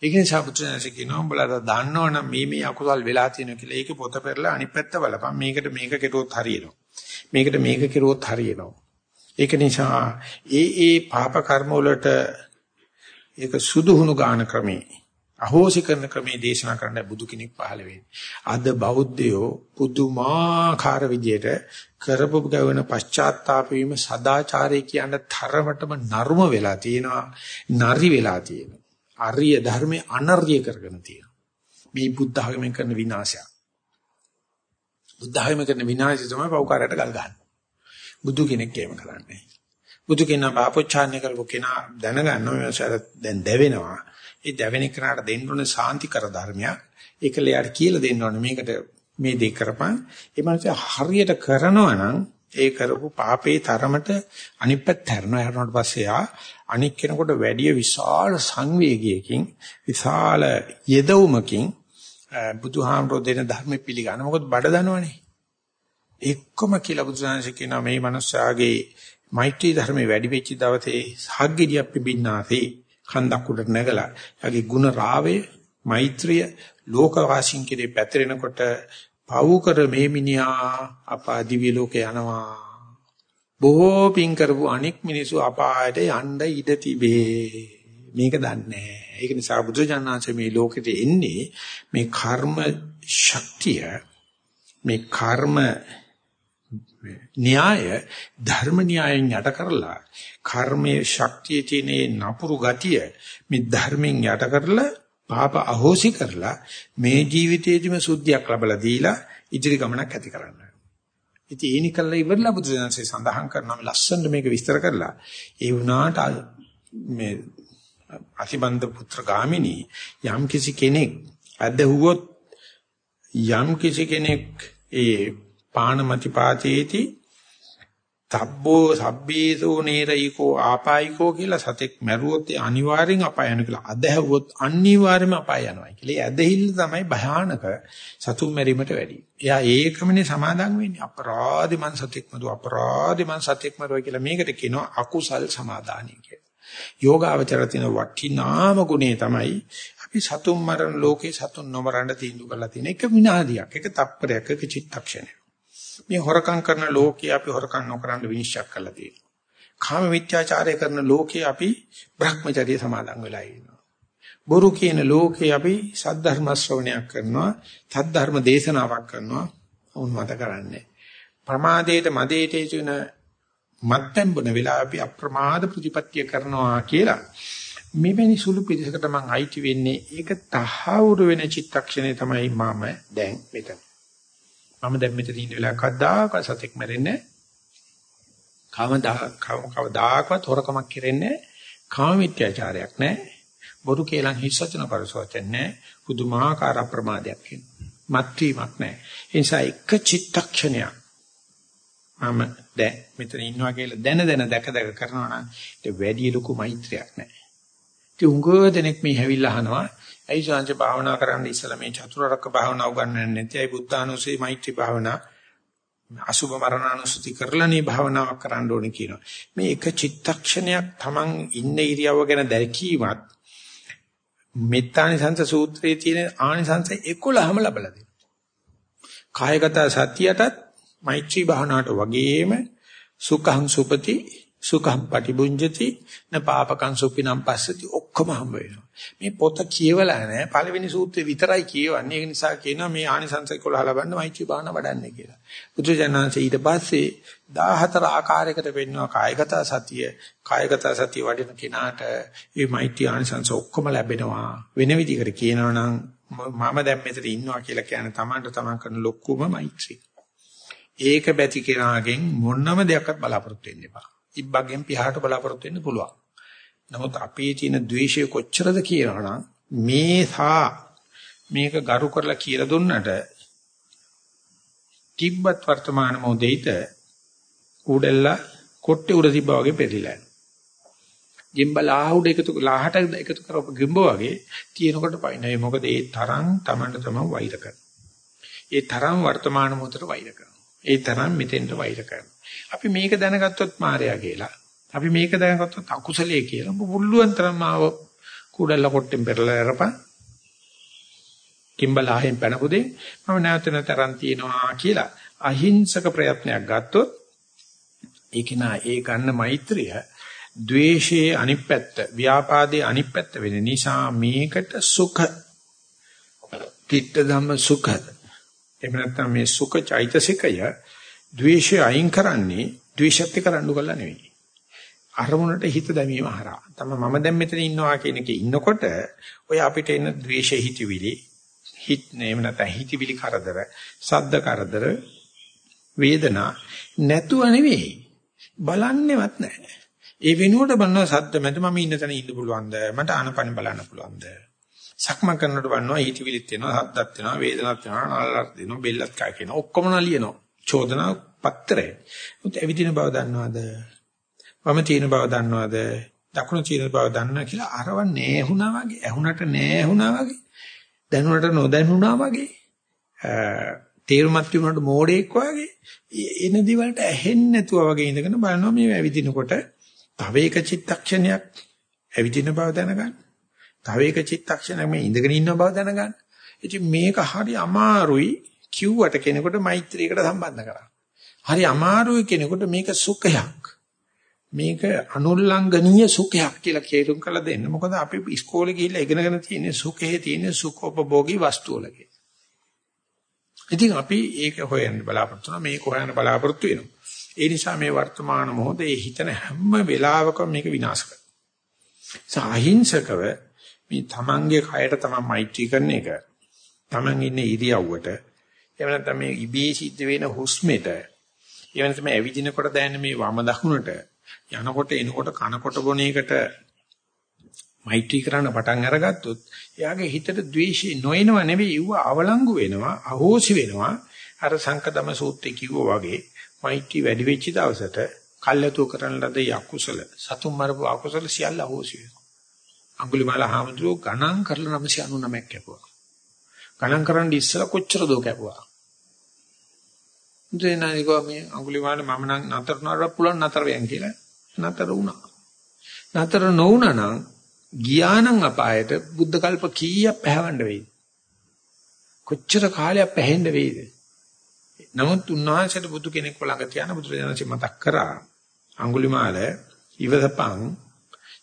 ඒක නිසා පුත්‍රයන්සේ කියනවා උඹලා දන්නවනම් මේ මේ අකුසල් වෙලා තියෙනවා කියලා. ඒක පොත පෙරලා අනිත් පැත්ත බලපන්. මේකට මේක කෙරුවොත් හරියනවා. මේකට මේක කෙරුවොත් හරියනවා. ඒක නිසා ඒ ඒ පාප කර්ම වලට ඒක සුදුහුණු ගාන ක්‍රමේ අහෝසි කරන ක්‍රමේ දේශනා කරන්න බුදු කෙනෙක් පහළ වෙන්නේ. අද බෞද්ධයෝ පුදුමාකාර විදියට කරපු ගවන පශ්චාත්තාප වීම සදාචාරය කියන තරමටම නර්ම වෙලා තියෙනවා. නරි වෙලා තියෙනවා. ආර්ය ධර්මයේ අනර්ය කරගෙන තියෙනවා. මේ බුද්ධ ධර්මයෙන් කරන විනාශය. බුද්ධ ධර්මයෙන් කරන විනාශය තමයි පෞකාරයට ගල් ගන්න. බුදු කෙනෙක් එහෙම කරන්නේ. බුදු කෙනා පාපොච්චාරණය කරපු කෙනා දැනගන්නවා මේ දැන් දැවෙනවා. ඒ දැවෙන කෙනාට දෙන්න ඕනේ සාන්තිකර ධර්මයක්. ඒක ලෙයාට කියලා දෙන්න ඕනේ මේකට මේ දෙක කරපන්. ඒ මනසේ හරියට කරනවා නම් ඒ කරපු පාපේ තරමට අනිත් පැත්ත හැරෙනවා. හැරුණාට පස්සේ ආ අනික් කෙනෙකුට වැඩි විශාල සංවේගයකින් විශාල යෙදවුමකින් බුදුහාමරෝ දෙන ධර්ම පිළිගන්න. මොකද බඩ දනවනේ. එක්කම කියලා බුදුසාංශ කියනවා මේ මනුස්සයාගේ මෛත්‍රී ධර්මයේ වැඩි වෙච්ච දවසේ සහග්ගිරියක් පිබින්නාසේ කන්දක් උඩට නැගලා එයාගේ ಗುಣ රාවේ මෛත්‍රිය ලෝකවාසීන් කෙරේ පැතිරෙනකොට පව් කර මේ මිනිහා අපා දිව්‍ය ලෝකේ යනවා. බොහෝ පින් කරපු අනෙක් මිනිස්සු අපායට යන්න ඉඩ තිබේ. මේක දන්නේ ඒක නිසා බුදුජානනාංශ මේ ලෝකෙට එන්නේ මේ කර්ම ශක්තිය මේ කර්ම න්‍යාය ධර්ම න්‍යායෙන් යට කරලා කර්මයේ ශක්තිය තියෙන නපුරු ගතිය මේ ධර්මෙන් යට කරලා පාප අහෝසි කරලා මේ ජීවිතයේදීම සුද්ධියක් ලැබලා දීලා ඉදිරි ගමනක් ඇති කරන්න. ඉතින් ඒනි කල්ලා ඉවරලා බුදුසසුනේ සඳහන් කරනවා මේ ලස්සනට මේක විස්තර කරලා ඒ වුණාට මේ අතිබන්ද පුත්‍ර ගාමිනී යම් කිසි කෙනෙක් අදහුවොත් යම් කිසි කෙනෙක් ඒ පාණමති පාතේති තබ්බෝ සබ්බේසෝ නේරයිකෝ ආපායිකෝ කියලා සතෙක් මැරුවොත් අනිවාර්යෙන් අපාය යනවා කියලා. අදහැවුවොත් අනිවාර්යයෙන්ම අපාය යනවා කියලා. ඒ ඇදහිල්ල තමයි භයානක සතුන් මැරීමට වැඩි. එයා ඒකමනේ සමාදන් වෙන්නේ. අපරාධි මං සතෙක් මරු අපරාධි මං සතෙක් මරුවා කියලා මේකට කියනවා අකුසල් සමාදානිය කියලා. යෝගාවචර තියෙන වටිනාම ගුණේ තමයි අපි සතුන් මරණ ලෝකේ සතුන් නොමරන්න තීන්දුව කරලා තියෙන එක විනාඩියක්, එක තප්පරයක්, එක චිත්තක්ෂණයක්. මේ හොරකම් කරන ලෝකේ අපි හොරකම් නොකරන්න විනිශ්චය කරලා තියෙනවා. කාම මිත්‍යාචාරය කරන ලෝකේ අපි Brahmacharya සමාදන් වෙලා ඉන්නවා. බොරු කියන ලෝකේ අපි සද්ධර්ම ශ්‍රවණයක් කරනවා, සද්ධර්ම දේශනාවක් කරනවා, වුන් මත කරන්නේ. ප්‍රමාදයට මදේට තුන මත්පැම්බුන වෙලා අපි අප්‍රමාද ප්‍රතිපත්තිය කරනවා කියලා මෙවැනි සුළු පිළිසකට මම අයිති වෙන්නේ ඒක තහවුරු වෙන චිත්තක්ෂණය තමයි මම දැන් මෙතන. මම දැන් මෙතන ඉන්න වෙලාවක කද්දාක සතෙක් මැරෙන්නේ කවදා කවදාකවත් හොරකමක් කරන්නේ කාම මිත්‍යාචාරයක් නැහැ. බොරු කේලම් හිස්සචන පරිසවචන නැහැ. පුදුමාකාර ප්‍රමාදයක් වෙනවා මත් වීමක් නැහැ. ඒ නිසා එක චිත්තක්ෂණයක් මම දැන් මෙතන ඉන්නවා කියලා දැන දැන දැක දැක කරනවා නම් ඒක වැඩි ලොකු මෛත්‍රියක් නැහැ. ඉතින් උංගෝ දෙනෙක් මේ හැවිල්ලා අහනවා ඇයි ශාංශ භාවනා කරන්න ඉස්සලා මේ චතුරාර්යක භාවනා උගන්වන්නේ නැති? ඇයි බුද්ධානුසී මෛත්‍රී භාවනා අසුභ මරණානුසති කරලානේ භාවනාවක් කරන්න ඕනේ කියනවා. මේ එක චිත්තක්ෂණයක් Taman ඉන්න ඉරියව්ව ගැන දැකීමත් මෙත්තානිසංස සූත්‍රයේ තියෙන ආනිසංස 11ම ලබලා දෙනවා. කායගත සතියටත් මෛත්‍රී භාවනාවට වගේම සුඛං සුපති සුඛං පටිබුඤ්ජති න පාපකං සුපිනම් පස්සති ඔක්කොම හම්බ වෙනවා. මේ පොත කියවලා නැහැ පළවෙනි සූත්‍රේ විතරයි කියවන්නේ. ඒ නිසා කියනවා මේ ආනිසංස 11 ලබන්න මෛත්‍රී භාවනා වඩන්නේ කියලා. බුදුජානනාංශ ඊට පස්සේ 14 ආකාරයකට වෙන්නවා කායගත සතිය. කායගත සතිය වඩන කෙනාට මේ මෛත්‍රී ආනිසංස ඔක්කොම ලැබෙනවා. වෙන විදිහකට කියනවා නම් මම දැන් මෙතන ඉන්නවා කියලා කියන්නේ Tamanට Taman කරන ලොකුම මෛත්‍රී. ඒක බැති කෙනාගෙන් මොනම දෙයක්වත් බලාපොරොත්තු වෙන්න එපා. ඉබ්බගෙන් පියාට බලාපොරොත්තු වෙන්න පුළුවන්. නමුත් අපේ තියෙන ද්වේෂය කොච්චරද කියනවනම් මේසා මේක ගරු කරලා කියලා දුන්නට තිබ්බත් වර්තමාන මොහොතේට උඩෙල්ලා කොට්ටේ උඩ තිබ්බා වගේ පෙරිලා යනවා. ගෙම්බල ආහුඩ එකතු ලාහට එකතු කරපු ගෙම්බ වගේ තියෙනකොට පයින්නයි. මොකද ඒ තරම් Tamanට තමයි වෛර කරන්නේ. ඒ තරම් වර්තමාන මොහොතට වෛර කරනවා. ඒ තරම් මෙතෙන්ට වෛර කරනවා. අපි මේක දැනගත්තොත් මායя කියලා. අපි මේක දැනගත්තොත් අකුසලයේ කියලා. බුල්ලුවන් තරම් ආව කුඩල්ල කොට්ටෙන් පෙරලා අරපන්. කිම්බලාහෙන් පැනපුදේ මම නැවත නැතරන් තියනවා කියලා අහිංසක ප්‍රයත්නයක් ගත්තොත් ඒක නා ඒ ගන්න මෛත්‍රිය ද්වේෂයේ අනිත් පැත්ත ව්‍යාපාදයේ අනිත් පැත්ත වෙන නිසා මේකට සුඛ තිත්ත ධම්ම සුඛ එහෙම නැත්නම් මේ සුඛ චෛතසිකය ද්වේෂය අයින් කරන්නේ ද්වේෂත් එක්ක රණ්ඩු කරලා නෙවෙයි. අරමුණට හිත දැමීම හරහා. තම මම දැන් මෙතන ඉන්නවා කියන එකේ ඉන්නකොට ඔය අපිට එන ද්වේෂ හිතවිලි හිත නේම නැත්නම් හිතවිලි කරදර සද්ද කරදර වේදනා නැතුව නෙවෙයි. බලන්නේවත් නැහැ. ඒ වෙනුවට බලනවා සද්ද මැද මම ඉන්න තැන ඉන්න පුළුවන්ද? මට ආනපන බලන්න පුළුවන්ද? සක්ම කරනකොට බලනවා හිතවිලිත් වෙනවා සද්දත් වෙනවා වේදනත් වෙනවා නලලත් දෙනවා බෙල්ලත් කය කියනවා ඔක්කොම නලියනවා. චෝදනා පත්‍රය උත් එවිදින බව දන්නවද වම තියෙන බව දන්නවද දකුණු තියෙන බව දන්නා කියලා අරව නෑහුණා වගේ ඇහුණට නෑහුණා වගේ දැනුණට නොදැනුණා වගේ තේරුමත් තිබුණාට මෝඩෙක් වගේ එන දිවලට ඇහෙන්නේ නැතුව වගේ ඉඳගෙන බලනවා මේ ඇවිදිනකොට තව එක චිත්තක්ෂණයක් ඇවිදින බව දැනගන්න. තව එක චිත්තක්ෂණයක් මේ ඉඳගෙන ඉන්න බව දැනගන්න. ඉතින් මේක හරි අමාරුයි කිව්වට කෙනෙකුට මෛත්‍රියකට සම්බන්ධ කරා. හරි අමාරුයි කෙනෙකුට මේක සුඛයක්. මේක අනුල්ලංඝනීය සුඛයක් කියලා කේරුම් කරලා දෙන්න. මොකද අපි ඉස්කෝලේ ගිහිල්ලා ඉගෙනගෙන තියෙන සුඛයේ තියෙන සුඛෝපභෝගී වස්තු වල ඉතින් අපි ඒක හොයන්න බලාපොරොත්තු වෙනවා මේක හොයන්න බලාපොරොත්තු වෙනවා. ඒ නිසා මේ වර්තමාන මොහොතේ හිතන හැම වෙලාවකම මේක විනාශ කරනවා. සාහිංසකව මේ තමන්ගේ කයට තමන් මෛත්‍රී කරන එක තමන් ඉන්නේ ඉරියව්වට එහෙම නැත්නම් මේ ඉබේ සිද්ධ වෙන හුස්මෙට එහෙම නැත්නම් ඇවිදිනකොට දැනෙන මේ වම දකුණට යනකොට එනකොට කනකොට බොන එකට මෛත්‍රී කරන්න පටන් අරගත්තොත් එයාගේ හිතට ද්වේෂය නොයනව නෙවෙයි ඌ අවලංගු වෙනවා අහෝසි වෙනවා අර සංකදම සූත්‍රයේ කිව්වා වගේ මෛත්‍රී වැඩි වෙච්ච දවසට කල්යතු කරන ලද යකුසල සතුම් මරපු අකුසල සියල්ල අහෝසි වෙනවා. අඟුලිමාල හාමුදුරුවෝ ගණන් කරලා 999ක් කැපුවා. ගණන් කරන් ඉස්සලා කොච්චර දෝ කැපුවා. දෙනානිකෝ මේ අඟුලිමාල මම නම් නතර නතර පුළුවන් නතර වෙයන් කියලා නතර වුණා. නතර නොවුණා නම් ගියානම් අපායට බුද්ධ කල්ප කීයක් පැහැවන්න වෙයිද? කොච්චර කාලයක් පැහෙන්න වෙයිද? නමුත් උන්වහන්සේට බුදු කෙනෙක් ළඟ තියාන බුදුරජාණන්සේ මතක් කරා අඟුලිමාල ඉවසපං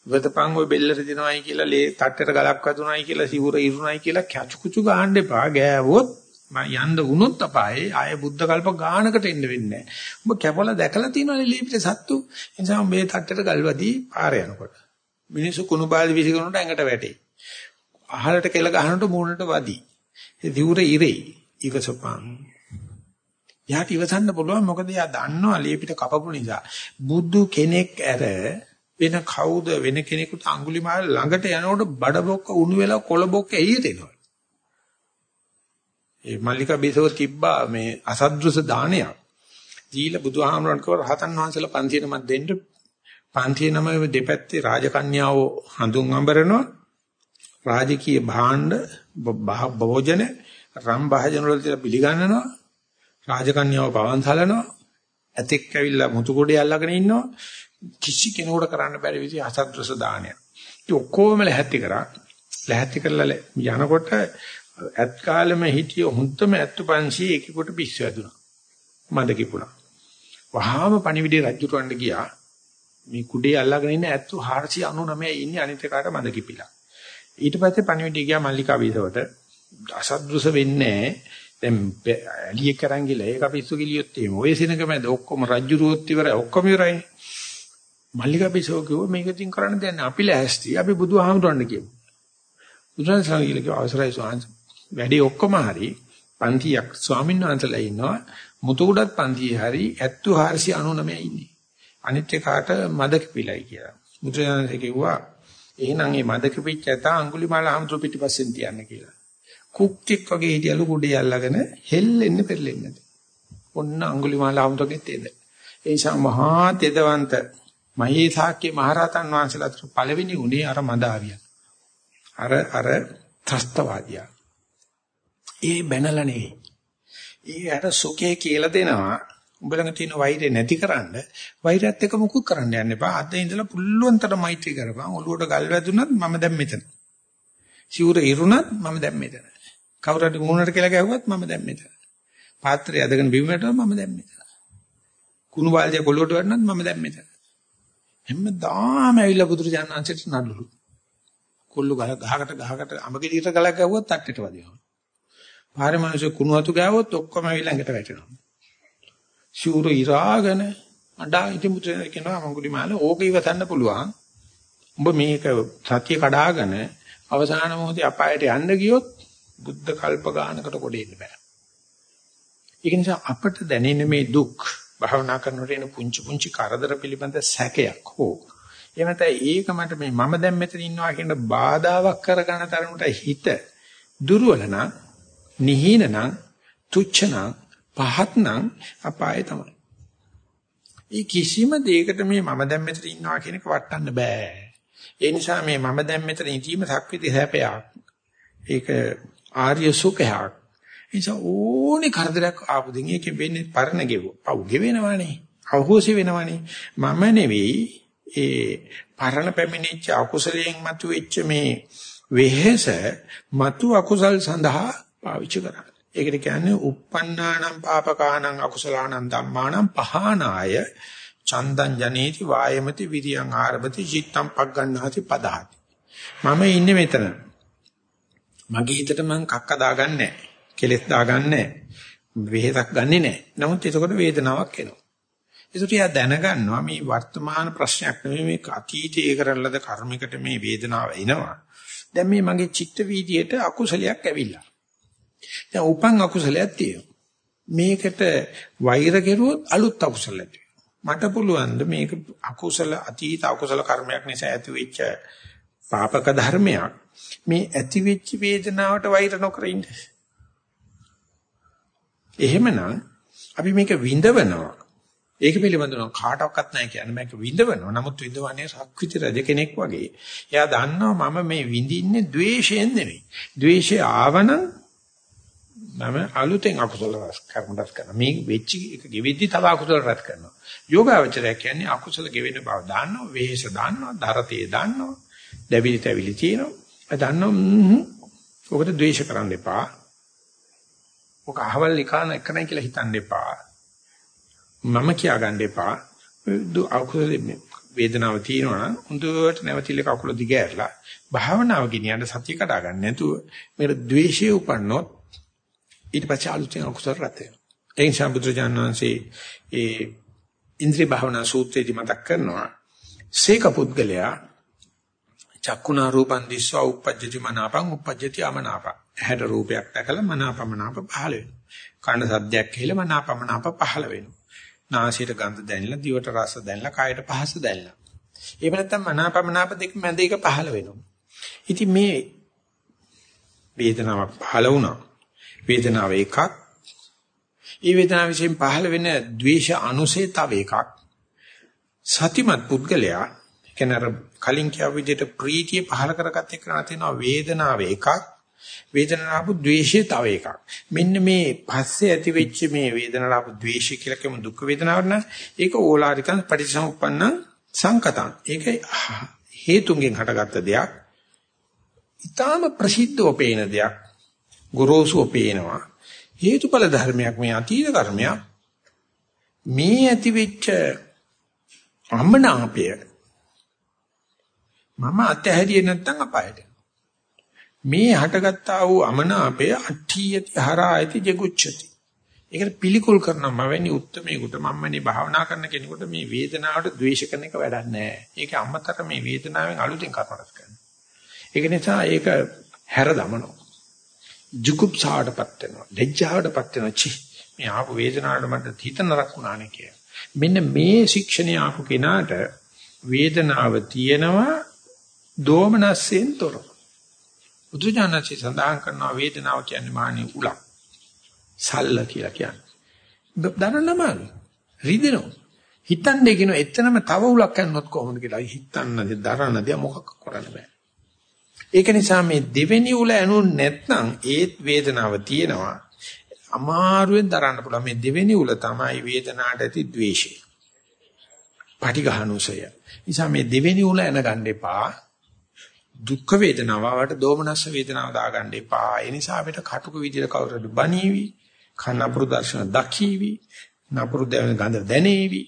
ඉවතපං ඔය බෙල්ලට දෙනවයි කියලා ලේ තට්ටට ගලක් වදුනයි කියලා සිවුර ඉරුණයි කියලා කැචුකුචු ගහන්න එපා ගෑවොත් මම යන්න වුණොත් අපායේ ආය බුද්ධ කල්ප ගානකට එන්න වෙන්නේ නැහැ. ඔබ කැපල දැකලා තියෙනවනේ ලීපිට සත්තු. ඒ නිසා මේ තට්ටට ගල්වදී පාර යනකොට. මිනිස්සු කුණු බාලි විසිකරනකොට ඇඟට වැටේ. අහලට කෙල ගහනකොට මූණට වදී. ඒ දිවුර ඉරේ. ඉවසපං එයාට ඉවසන්න පුළුවන් මොකද එයා දන්නවා ලියපිට කපපු නිසා. බුදු කෙනෙක් ඇර වෙන කවුද වෙන කෙනෙකුට අඟුලිමාල ළඟට යනකොට බඩ බොක්ක උණු වෙලා කොළ බොක්ක එළියට එනවා. ඒ මල්ලිකා බිසව තිබ්බා මේ අසද්දෘස දානයක්. දීලා බුදුහාමරණ කව රහතන් වහන්සේලා 500 නමක් දෙන්න 500 නම දෙපැත්තේ රාජකන්‍යාව හඳුන් අඹරනවා. රාජකීය භාණ්ඩ භෝජන රම් භාජන වල තියලා පිළිගන්නනවා. රාජකන්‍යාව පවන් සලනවා. ඇතෙක් ඇවිල්ලා මුතු කොඩේ අල්ලගෙන ඉන්නවා. කිසි කෙනෙකුට කරන්න බැරි විදිහ අසද්දෘස දානයක්. ඉතින් ඔක්කොම ලැහැත්ති කරා. ලැහැත්ති කරලා යනකොට ඇත් කාලෙම හිටිය හුන්තම ඇත්තු 500 එකෙකුට පිස්සු වැදුනා. මද කිපුණා. වහාම පණිවිඩේ රජුටවන්න ගියා. මේ කුඩේ අල්ලගෙන ඉන්න ඇත්තු 499 ඉන්නේ අනිත් එකාට මද කිපිලා. ඊට පස්සේ පණිවිඩය ගියා මල්ලිකා වීසවට. අසද්දෘස වෙන්නේ දැන් ඇලියෙක් කරන් ගිහලා ඒක පිස්සු කිලියොත් එහෙම ඔය සිනක මැද ඔක්කොම රජ්ජුරුවොත් ඉවරයි ඔක්කොම ඉවරයි. මල්ලිකා පිස්සෝ කිව්වා මේක තින් කරන්න දෙන්නේ අපි ලෑස්ති අපි බුදුහාමුදුරන් කියමු. බුදුන් සංගීල කිව්වා අවසරයි ස්වාමීන් වැඩි ඔක්කොම හරි පන්තියක් ස්වාමීන් වහන්සේලා ඉන්නවා මුතුකුඩත් පන්තියේ හරි 7499 ඉන්නේ. අනිත් එකාට මද කිපිලයි කියලා. බුදුන් කිව්වා එහෙනම් මේ මද කිපිච්ච ඇතා අඟුලිමාල හමුතු පිටිපස්සෙන් තියන්න කියලා. කුක්ටික් වගේ හිටියලු කුඩේ අල්ලගෙන හෙල්ලෙන්න පෙරලෙන්න. ඔන්න අඟුලිමාල හමුතුගේ තෙද. ඒ නිසා මහා තෙදවන්ත මහේසාක්‍ය මහරහතන් වහන්සේලා අතර පළවෙනි උනේ අර මදාවිය. අර අර ත්‍ස්තවාදියා. ඒ බැනලා නෙවෙයි. ඒ අර සුඛේ කියලා දෙනවා. උඹ ළඟ තියෙන වෛරය නැතිකරන්න වෛරයත් එක්ක මුකුත් කරන්න යන්න එපා. අද ඉඳලා පුළුවන් තරම් මෛත්‍රී කරපන්. ඔළුවට ගල් වැදුනත් මම දැන් මෙතන. සිවුර ඉරුණත් මම දැන් මෙතන. කවුරු හරි මූණට කියලා ගැහුවත් මම දැන් මෙතන. පාත්‍රය අදගෙන බිම වැටුණා මම දැන් මෙතන. කුණු බාල්දිය කොළුවට වැටුණත් මම දැන් මෙතන. හැමදාම ඇවිල්ලා බුදුරජාණන් වහන්සේට නඩලු. කොල්ල ගහ ගහකට ගහකට අඹ ගෙඩියට ගලක් ගැහුවොත් තට්ටෙට වදිනවා. පාරේ මිනිස්සු කුණු වතු ගෑවොත් ඔක්කොම ඇවිල්ලා ළඟට වැටෙනවා. ශූර ඉරාගෙන අඬා ඉති මුත්‍රා කියනවා මඟුලි මාල ඕක ඉවසන්න පුළුවන්. උඹ මේක සත්‍ය කඩාගෙන අවසාන මොහොතේ අපායට යන්න ගියොත් බුද්ධ කල්ප ගානකට කොටෙන්න බෑ. ඒක නිසා අපට දැනෙන මේ දුක් භාවනා කරනකොට එන පුංචි පුංචි කරදර පිළිබඳ සැකයක් හෝ එහෙම නැත්නම් ඒක මට මේ මම දැන් මෙතන ඉන්නවා කියන බාධාවක් කරගන්න තරමට හිත දුර්වල නම් නිහින නම් තුච්ච නම් පහත් නම් අපාය තමයි. ඒ කිසිම දෙයකට මේ මම දැන් මෙතන ඉන්නවා කියන එක වටන්න බෑ. ඒ නිසා මේ මම දැන් මෙතන ඉඳීම සක්විති හැපයක්. ඒක ආර්ය සුඛයක්. නිසා ඕනේ කරදරයක් ආපු දින් ඒකෙන් වෙන්නේ පරණ ගෙව. පව් ගෙවෙනවනේ. අවහෝසි වෙනවනේ. මම නෙවෙයි ඒ පරණ පැමිණිච්ච අකුසලයෙන් මතුවෙච්ච මේ වෙහෙස මතු අකුසල් සඳහා පාවිච්චි කරන්නේ. ඒකට කියන්නේ uppannānaṁ pāpakānaṁ akusalaanaṁ dhammānaṁ පහනාය චන්දං ජනේති වායමති විරියං ආරභති චිත්තං පග්ගණ්ණාති පදහති. මම ඉන්නේ මෙතන. මගේ හිතට මං කක්ක දාගන්නේ කෙලෙස් දාගන්නේ වෙහෙසක් ගන්නෙ නෑ. නමුත් එතකොට වේදනාවක් එනවා. ඒකට එයා දැනගන්නවා මේ වර්තමාන ප්‍රශ්නයක් නෙමෙයි මේ අතීතයේ කරන ලද කර්මයකට මේ වේදනාව එනවා. දැන් මේ මගේ චිත්ත වීදියේට අකුසලයක් ඇවිල්ලා. දැන් උපන් අකුසලයක් තියෙනවා. මේකට වෛර කෙරුවොත් අලුත් අකුසල ඇති මට පුළුවන් මේක අකුසල අතීත අකුසල කර්මයක් නිසා ඇති වෙච්ච පාපක ධර්මයක් මේ ඇති වෙච්ච වේදනාවට වෛර නොකර ඉන්න. එහෙමනම් අපි මේක විඳවනවා. ඒක පිළිබඳව කාටවත් නැහැ කියන්නේ මේක විඳවනවා. නමුත් විඳවන්නේ සක්විති රජ කෙනෙක් වගේ. එයා දන්නවා මම මේ විඳින්නේ ද්වේෂයෙන් නෙවෙයි. ද්වේෂය ආවනම් මම අලුතෙන් අකුසල රස කර්ම රස කරනවා. මේ වෙච්ච එක ගෙවෙද්දි තව අකුසල රස කරනවා. යෝගාවචරය කියන්නේ අකුසල ගෙවෙන බව දන්නවා, වෙහෙස දන්නවා, දරතේ දන්නවා, දැවිලි තැවිලි තියෙනවා. ඒ දන්නවා ඔකට ද්වේෂ කරන්න එපා. ඔක අහවල් නිකාන එකනයි කියලා හිතන්න එපා. මම කියා ගන්න එපා. අකුසල වේදනාව තියෙනවා නම් හොඳට නැවතිල කකුල දිගෑරලා භාවනාව ගෙනියන්න සතිය කඩා ගන්න නැතුව මේකට ද්වේෂය උපන්නොත් ඊට පස්සේ අලුතෙන් අකුසල රැත් වෙනවා. ඒ නිසා බුදුරජාණන් වහන්සේ ඒ ඉන්ද්‍රිය භාවනා සූත්‍රයේදී මතක් කරනවා සීක පුද්ගලයා චක්කුණා රූපං දිස්වා උපජ්ජති මනාපං උපජ්ජති අමනාපං. ඇහැට රූපයක් දැකලා මනාපමනාප පහළ වෙනවා. කන සද්දයක් කියලා මනාපමනාප පහළ වෙනවා. නාසයට ගඳ දැනෙලා, දිවට රස දැනෙලා, කයට පහස දැනෙලා. එහෙම නැත්නම් මනාපමනාප දෙක මැද එක පහළ වෙනවා. ඉතින් මේ වේදනාවක් පහළ වුණා. වේදනාව එකක්. ඒ වේදනාව විසින් පහළ වෙන ද්වේෂ අනුසය තව එකක්. සතිමත් පුද්ගලයා කියන්නේ අර කලින් කියව විදිහට ප්‍රීතිය පහළ කරගත්ත එක තියෙනවා වේදනාව එකක්. වේදනාව ද්වේෂය තව එකක්. මෙන්න මේ පස්සේ ඇති වෙච්ච මේ වේදනාව ද්වේෂය කියලා කියමු දුක් වේදනාවක් නම් ඒක ඕලාරිකං පටිච්චසමුප්පන්න සංකතං. ඒක හේතුන්ගෙන් හටගත්ත දෙයක්. ඊටාම ප්‍රසිද්ධව පේන දෙයක් ගොරෝසුව පේනවා හේතුඵල ධර්මයක් මේ අතීත කර්මයක් මේ ඇති වෙච්ච අමනාපය මම අතහැරියේ නැත්නම් අපායට මේ හටගත්තා වූ අමනාපය අට්ඨියති හරායති ජගුච්ඡති ඒකට පිළිකුල් කරනවා මවැනි උත්මේකට මම්මනේ භාවනා කරන කෙනෙකුට මේ වේදනාවට ද්වේෂ කරන එක වැඩක් නැහැ. ඒක අම්මතර මේ වේදනාවෙන් අලුතෙන් කර්මරත් කරනවා. ඒක නිසා ඒක හැර දමනවා. ජුකුප්සාවටපත් වෙනවා. ලැජ්ජාවටපත් වෙනවා. චි මේ ආපු වේදනාවට මට හිත නරක වුණානේ කිය. මෙන්න මේ ශික්ෂණය ආපු කෙනාට වේදනාව තියෙනවා දෝමනස්යෙන් තොරව. බුදුජානක සඳහන් කරනවා වේදනාව කියන්නේ මානෙ උලක්. සල්ල කියලා කියන්නේ. දරන්නම රිදෙනවා. හිතන්නේ කියන එතනම තව උලක් යනොත් කොහොමද කියලා හිතන්නද දරන්න දෙය මොකක් කරන්න බෑ. ඒක නිසා මේ දෙවෙනි උල ඇනුන් නැත්නම් ඒත් වේදනාව තියෙනවා. අමාරුවෙන් දරන්න පුළුවන් මේ දෙවෙනි උල තමයි වේදනාවට ඇති ද්වේෂය. පටිඝානුසය. නිසා මේ දෙවෙනි උල එන ගන්න එපා. දුක් වේදනාව වට දෝමනස්ස වේදනාව දාගන්න එපා. ඒ නිසා අපිට කටුක විදියට කවුරුද බණීවි. කනපුරු දර්ශන දකීවි නපුරු ගඳ දැනේවි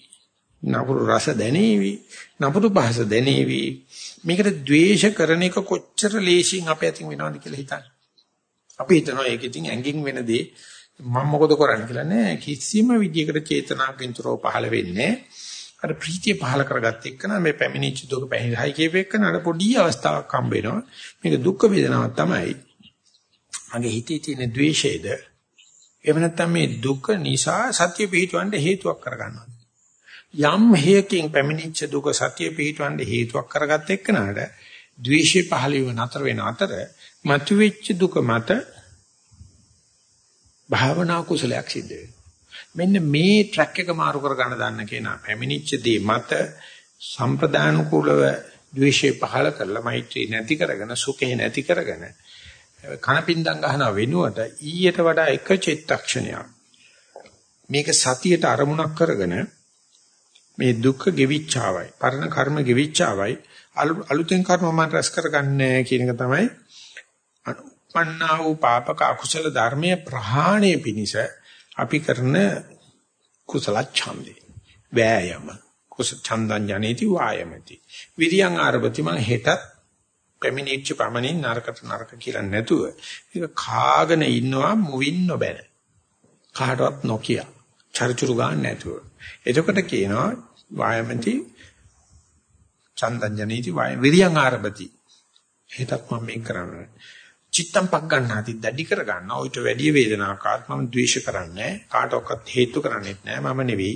නපුරු රස දැනේවි නපුරු පහස දැනේවි. මේකට ද්වේෂ කරන එක කොච්චර ලේසියෙන් අපේ අතින් වෙනවද කියලා හිතන්න. අපි හිතනවා ඒක ඉතින් ඇඟින් වෙන දේ. මම මොකද කරන්නේ කියලා නෑ. කිසිම විදියකට චේතනාවෙන් තොරව පහළ වෙන්නේ අර ප්‍රීතිය පහළ කරගත්ත එක්කන මේ පැමිණිච්ච දුක පැහිරයි කියප එක්කන අර පොඩි අවස්ථාවක් හම්බ වෙනවා. මේක දුක් වේදනාවක් තමයි. මගේ හිතේ තියෙන ද්වේෂයේද? එහෙම නැත්නම් මේ දුක නිසා සත්‍ය පිහිටවන්න හේතුවක් කරගන්නවා. යම් හේයකින් පැමිණිච්ච දුක සත්‍ය පිහිටවන්න හේතුවක් කරගත්ත එක්කනට ද්වේෂය පහළ වෙන අතර වෙන අතර මතුවෙච්ච දුක මත භාවනා කුසලයක් සිද්ධ වෙනවා. මෙන්න මේ ට්‍රැක් එක මාරු කර ගන්න දන්න කෙනා පැමිණිච්ච දේ මත සම්ප්‍රදාන කුලව ද්වේෂය පහළ කරලා මෛත්‍රී නැති කරගෙන සුඛේ නැති කරගෙන කනපින්දම් ගහන වෙනුවට ඊට වඩා එක චිත්තක්ෂණයක් මේක සතියට අරමුණක් කරගෙන මේ දුක්ඛ ගෙවිච්චාවයි පරණ කර්ම ගෙවිච්චාවයි අලුතෙන් කර්ම මම රැස් කරගන්නේ කියන එක තමයි අනුපන්නා වූ පාපක අකුසල ධර්මයේ ප්‍රහාණය පිණිස අපි කරන කුසල ඡන්දේ වෑයම කුසල ඡන්දං ජනේති වායමති විරියං ආරභති මං හෙටත් පැමිණිච්ච පමණින් නරකට නරක කියලා නැතුව ඒක කාගෙන ඉන්නවා මුවින් නොබැන. කාටවත් නොකිය. චරිචුරු ගන්න නැතුව. එතකොට කියනවා වායමති චන්දඤ්ඤනීති වාය විරියං ආරභති. හෙටත් මම මේක කරන්නේ. චිත්තම් පක් ගන්නාති දැඩි කර ගන්නවා. ඊට වැඩි වේදනාවක් ආත් මම ද්වේෂ කරන්නේ කාටවත් හේතු කරන්නේත් නැහැ. මම නෙවෙයි.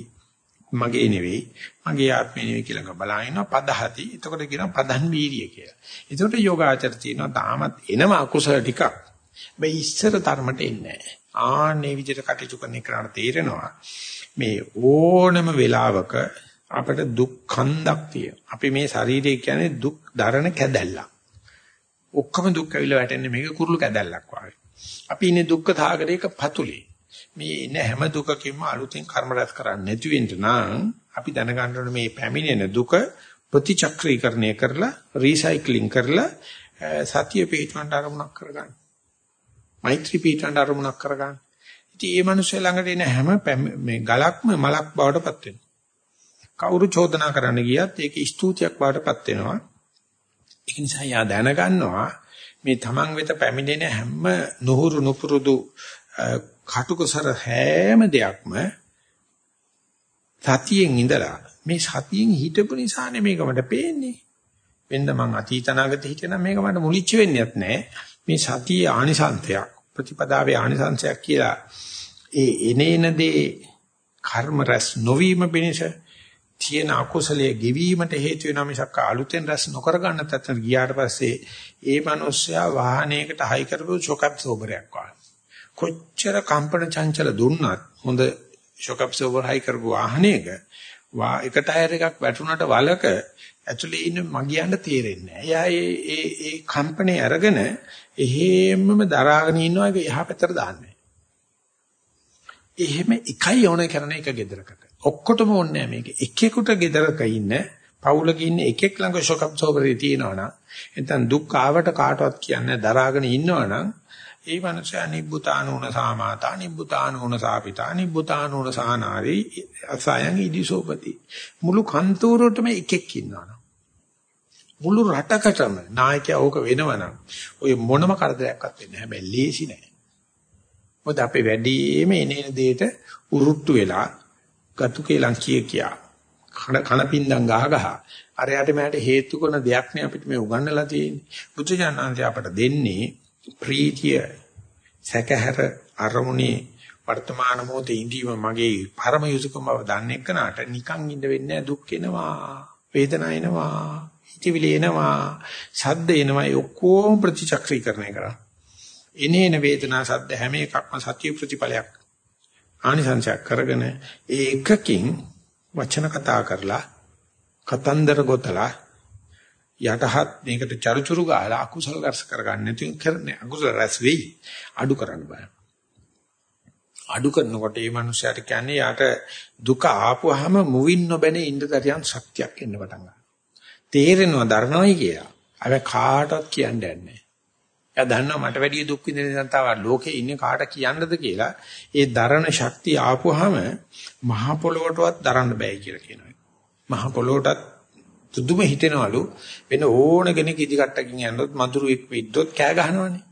මගේ නෙවෙයි මගේ ආත්මය නෙවෙයි කියලා බලන ඉන්නවා පදහති එතකොට කියනවා පදන් වීර්ය කියලා. එතකොට යෝගාචර තියෙනවා තාමත් එනවා අකුසල ටිකක්. මේ ඉස්සර තරමට එන්නේ නැහැ. ආන්නේ විදිහට කටයුතු කරන එකට තේරෙනවා මේ ඕනම වෙලාවක අපිට දුක් කන්දක් තියෙනවා. අපි මේ ශරීරය කියන්නේ දුක් දරන කැදැල්ලක්. ඔක්කොම දුක් ඇවිල්ලා වැටෙන්නේ මේක කුරුළු කැදැල්ලක් වගේ. අපි ඉන්නේ දුක්ඛ සාගරයක පතුලේ. මේ ඉන්න හැම දුකකින්ම අලුතෙන් කර්ම රැස් කරන්නේ නැති වෙන්න නම් අපි දැනගන්න ඕනේ මේ පැමිණෙන දුක ප්‍රතිචක්‍රීකරණය කරලා රීසයික්ලින් කරලා සතිය පිටවන්න අරමුණක් කරගන්න. මෛත්‍රී පිටවන්න අරමුණක් කරගන්න. ඉතින් මේ මිනිස්සු ළඟට එන හැම මේ ගලක්ම මලක් බවට පත් වෙනවා. කවුරු චෝදනා කරන්න ගියත් ඒක ස්තුතියක් බවට පත් වෙනවා. ඒක නිසා යා දැනගන්නවා මේ තමන් වෙත පැමිණෙන හැම නුහුරු නුපුරුදු කටුකසර හැම දෙයක්ම සතියෙන් ඉඳලා මේ සතියෙන් හිටපු නිසානේ මේක මට පේන්නේ. වෙන්න මං අතීතනාගත හිටියනම් මේක මට මුලිච්ච වෙන්නේත් නැහැ. මේ සතියේ ආනිසංශයක් ප්‍රතිපදාවේ ආනිසංශයක් කියලා ඒ එනේන දේ කර්ම රැස් නොවීම පිණිස තියෙන අකුසලයේ ගෙවීමට හේතු වෙනා මිසක් අලුතෙන් රැස් නොකර ගන්න තත්ත්වයට ගියාට පස්සේ ඒ මනුස්සයා වාහනයකට හයි කරපු ෂොක් සෝබරයක් වගේ. කොච්චර කම්පන චංචල දුන්නත් හොඳ ෂොක් ඇබ්සෝබර් හයි කරපු වාහනයක වා එක ටයර් එකක් වැටුණට වලක ඇතුලේ ඉන්න මගියන්න තේරෙන්නේ නැහැ. එයා ඒ ඒ ඒ කම්පනේ අරගෙන එහෙම්මම දරාගෙන ඉන්නවා ඒක එහා පැත්තට දාන්නේ. එහෙම එකයි ඕන කරන එක gedaraකට. ඔක්කොටම ඕනේ මේක. එකෙකුට gedaraka ඉන්න පවුලක ඉන්න එකෙක් ළඟ ෂොක් අබ්සෝබරේ තියෙනවනම් නැත්නම් දුක් ආවට කාටවත් කියන්නේ දරාගෙන ඉන්නවනම් ඒ මනුස්සයා නිබ්බුතානෝන සාමාතා නිබ්බුතානෝන සාපිතා නිබ්බුතානෝන සානාරි අසයන් ඉදිසෝපති. මුළු කන්තෝරටම එකෙක් ඉන්නවනම් මුළු රටකටම නායකයා ඕක වෙනවනම් ඔය මොනම කරදරයක්වත් වෙන්නේ නැහැ. හැබැයි ලේසි නෑ. මොකද අපේ වැඩිම එනේන දෙයට උරුට්ටු වෙලා ගතු කේලම් කිය කියා. කන කනපින්දම් ගහ ගහ. අරයට මට හේතු කරන දෙයක් නේ අපිට මේ උගන්වලා තියෙන්නේ. බුදුජානනාංශය අපට දෙන්නේ ප්‍රීතිය සැකහැර අරමුණේ වර්තමාන මොහොතේ ඉඳීම මගේ පරම යුතුයකම බව දන්නේ කනට නිකන් ඉඳ වෙන්නේ දුක් එනවා වේදනා එනවා හිතවිලි එනවා ශබ්ද එනවා. ඒ ඔක්කොම ප්‍රතිචක්‍රීකරණය කරා. එනේන වේදනා ශබ්ද හැම එකක්ම සත්‍ය ප්‍රතිඵලයක් ආනිසංසයක් කරගෙන ඒ එකකින් වචන කතා කරලා කතන්දර ගොතලා යටහත් මේකට චරුචරු ගාලා අකුසල රස කරගන්න නැති කරන්නේ අකුසල රස වෙයි. අඩු කරන්න බෑ. අඩු කරනකොට මේ මනුස්සයාට කියන්නේ යාට දුක ආපුවාම මුවින් නොබැනේ ඉන්න දරියන් ශක්තියක් එන්න පටන් ගන්නවා. තේරෙනවා දරනවයි කියලා. අර කාටවත් කියන්නේ නැහැ එයා දන්නවා මට වැඩිය දුක් විඳින නිසා තව ලෝකේ ඉන්නේ කාට කියන්නද කියලා ඒ දරණ ශක්තිය ආපුවාම මහ පොළොවටවත් දරන්න බෑ කියලා කියනවා මහ පොළොවටත් දුදුම හිතෙනවලු වෙන ඕන කෙනෙක් ඉදි කට්ටකින් යනොත් මధుරෙක් විද්දොත් කෑ ගහනවනේ.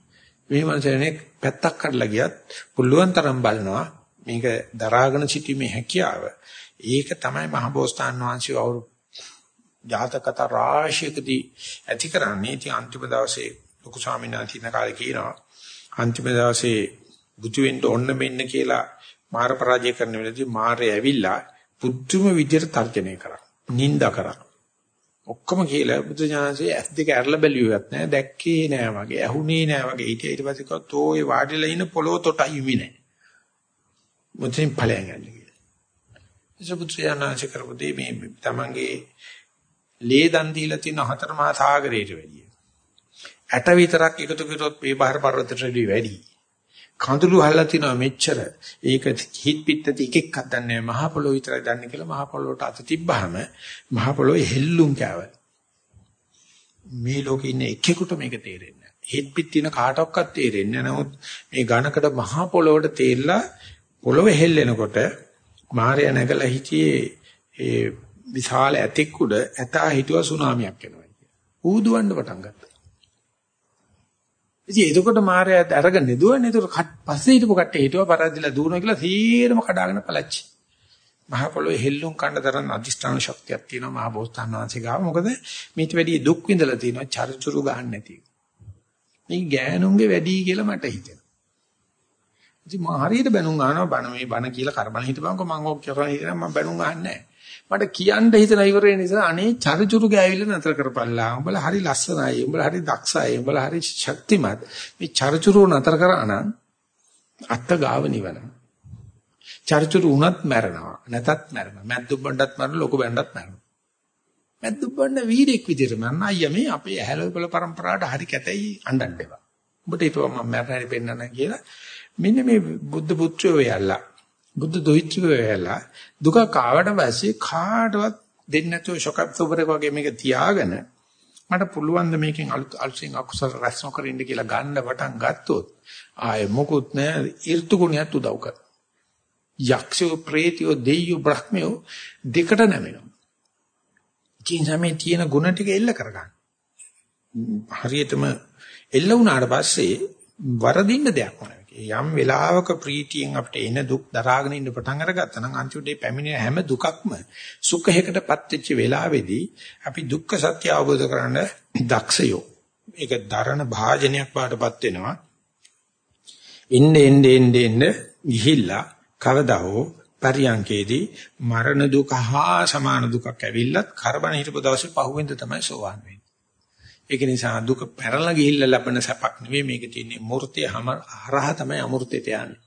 මේ මනුස්සයනේ පැත්තක් කඩලා ගියත් පුළුවන් තරම් බලනවා මේක දරාගෙන සිටීමේ හැකියාව. ඒක තමයි මහබෝසතාන් වහන්සේ අවුරු ජාතකත රාශියකදී ඇති කරන්නේ. ඉතින් අන්තිම දවසේ ලොකු ස්වාමීන් වහන්සේ කාලේ කියනවා අන්තිම දවසේ බුදු වෙන්න ඕන්න මෙන්න කියලා මාර පරාජය කරන වෙලදී මාරය ඇවිල්ලා පුදුම විදියට තර්ජනය කරා. නිନ୍ଦා කරා. ඔක්කොම කියලා බුදු ඥානසේ ඇස් දෙක ඇරලා බැලුවත් නෑ දැක්කේ නෑ වගේ ඇහුනේ නෑ වගේ ඊට ඊට පස්සේ කිව්වා තෝ ඒ වාඩිලා ඉන්න පොළොව තොටයි යුමි නෑ මුත්‍රින් ඵලයන් ගන්න කියලා ඒ බුදු ඥානසේ කරපොදී මේ තමන්ගේ ලේ දන් දීලා තියෙන හතර මහා සාගරයට වැඩිය ඇට විතරක් එකතු කරොත් මේ බාහිර පර්වතයට වැඩි කඳුළු හල්ලා තිනවා මෙච්චර. ඒක හිට පිටති එක එකක් දන්නේ මහ පොළොව විතරයි දන්නේ කියලා මහ පොළොවට අත තිබ්බහම මහ පොළොවේ හෙල්ලුම් කෑවල. මේ ලෝකේ ඉන්න එකෙකුට මේක තේරෙන්නේ නැහැ. හිට පිට තියෙන කාටවත් තේරෙන්නේ නැහැ. නමුත් මේ ඝනකඩ මහ පොළොවට තේරලා පොළොව හෙල්ලෙනකොට මාර්ය නැගලා හිටියේ ඒ විශාල ඇතෙක් උඩ ඇතා හිටුවා සුනාමියක් එනවා කියලා. ඌදුවන්න පටන් ගත්තා. ඉතින් එතකොට මාර්යා අරගෙන නෙදුවනේ. එතකොට පස්සේ හිටපු කට්ටිය හිටුවා පරද්දිලා දුවනවා කියලා සීරම කඩාගෙන පළච්චි. මහ පොළොවේ හෙල්ලුම් කන්න තරම් අධිෂ්ඨාන ශක්තියක් තියෙනවා මහ බෝසතාන් වහන්සේ ගාව. මොකද මේට වැඩි දුක් විඳලා තියෙනවා චරිචුරු ගන්න නැති. මේ ගෑනුන්ගේ වැඩි කියලා මට හිතෙනවා. ඉතින් මම හරියට බැනුම් ගන්නවා බණ මේ බණ කියලා කරබන හිටපන්කො මම ඕක කරලා මම බැනුම් ගන්නෑ නැහැ. මට කියන්න හිතන ඉවර වෙන නිසා අනේ චරිචුරු ගෑවිල්ල නතර කරපල්ලා. උඹලා හරි ලස්සනයි. උඹලා හරි දක්ෂයි. උඹලා හරි ශක්තිමත්. මේ චරිචුරු නතර කරා නම් අත්ත ගාව නිවන. චරිචුරු උනත් මැරෙනවා. නැතත් මැරෙනවා. මැද්දුබ්බණ්ඩත් මැරෙනවා. ලොකු බණ්ඩත් මැරෙනවා. මැද්දුබ්බණ්ඩ වීරෙක් විදිහට මම අයියා මේ අපේ ඇහැලවල પરම්පරාවට හරි කැතයි අඬන්න එපා. උඹට හිතුවා මම මැරෙන්න පෙන්නන්න කියලා. මෙන්න මේ බුද්ධ පුත්‍රයෝ යල්ලා බුද්ධ දොයිත්‍රිකෝ වෙලා දුක කාවට පස්සේ කාටවත් දෙන්නේ නැතුව ෂොක් ඇබ්සෝබර් එක වගේ මේක තියාගෙන මට පුළුවන් ද මේකෙන් අලුත් අලුතෙන් අකුසල රැස් නොකර ඉන්න කියලා ගන්න පටන් ගත්තොත් ආයේ මොකුත් නැහැ ඍතු ගුණයක් උදව් කර. යක්ෂයෝ ප්‍රේතයෝ දෙයියෝ බ්‍රහ්මයෝ දෙකට නැමෙනවා. ඉතින් සමේ තියෙන ගුණ ටික එල්ල කරගන්න. හරියටම එල්ල වුණාට පස්සේ වරදින්න දෙයක් නැහැ. යම් වෙලාවක ප්‍රීතියෙන් අපිට එන දුක් දරාගෙන ඉන්න පටන් අරගත්තා නම් අන්තිමට පැමිණෙන හැම දුකක්ම සුඛයකටපත් වෙච්ච වෙලාවේදී අපි දුක්ඛ සත්‍ය අවබෝධ කරගන්න දක්ෂයෝ. ඒක දරණ භාජනයක් බාටපත් වෙනවා. ඉන්නේ ඉන්නේ ඉන්නේ ඉන්නේ ගිහිල්ලා කවදා හෝ පරියංකේදී මරණ දුක හා සමාන දුකක් ඇවිල්ලත් කරබන හිටපු දවසේ පහුවෙන්ද තමයි සෝවාන් වෙන්නේ. ඒක නිසා දුක පැරලා ගිහිල්ලා ලැබෙන සැපක් නෙවෙයි මේක තියෙන්නේ මූර්තිය හරහා තමයි අමූර්තයට යන්නේ.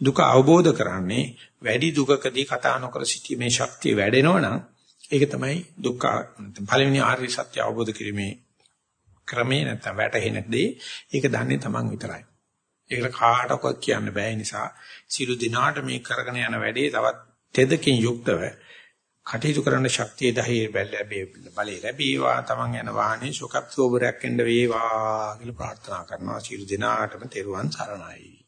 දුක අවබෝධ කරන්නේ වැඩි දුකකදී කතා නොකර සිටීමේ ශක්තිය වැඩෙනවනම් ඒක තමයි දුක්ඛ පළවෙනි ආර්ය සත්‍ය අවබෝධ කිරීමේ ක්‍රමේ නැත්නම් වැටහෙන දේ ඒක දන්නේ Taman විතරයි. ඒකට කාටවත් කියන්න බෑ නිසා සිළු දිනාට මේ කරගෙන යන වැඩේ තවත් තෙදකින් යුක්තව කටයුතු කරන්න ශක්තිය ධෛර්ය බලය ලැබේවා. තමන් යන වාහනේ සුඛත් සෝබරයක් එන්න වේවා කියලා ප්‍රාර්ථනා කරනවා. සියලු දෙනාටම තෙරුවන් සරණයි.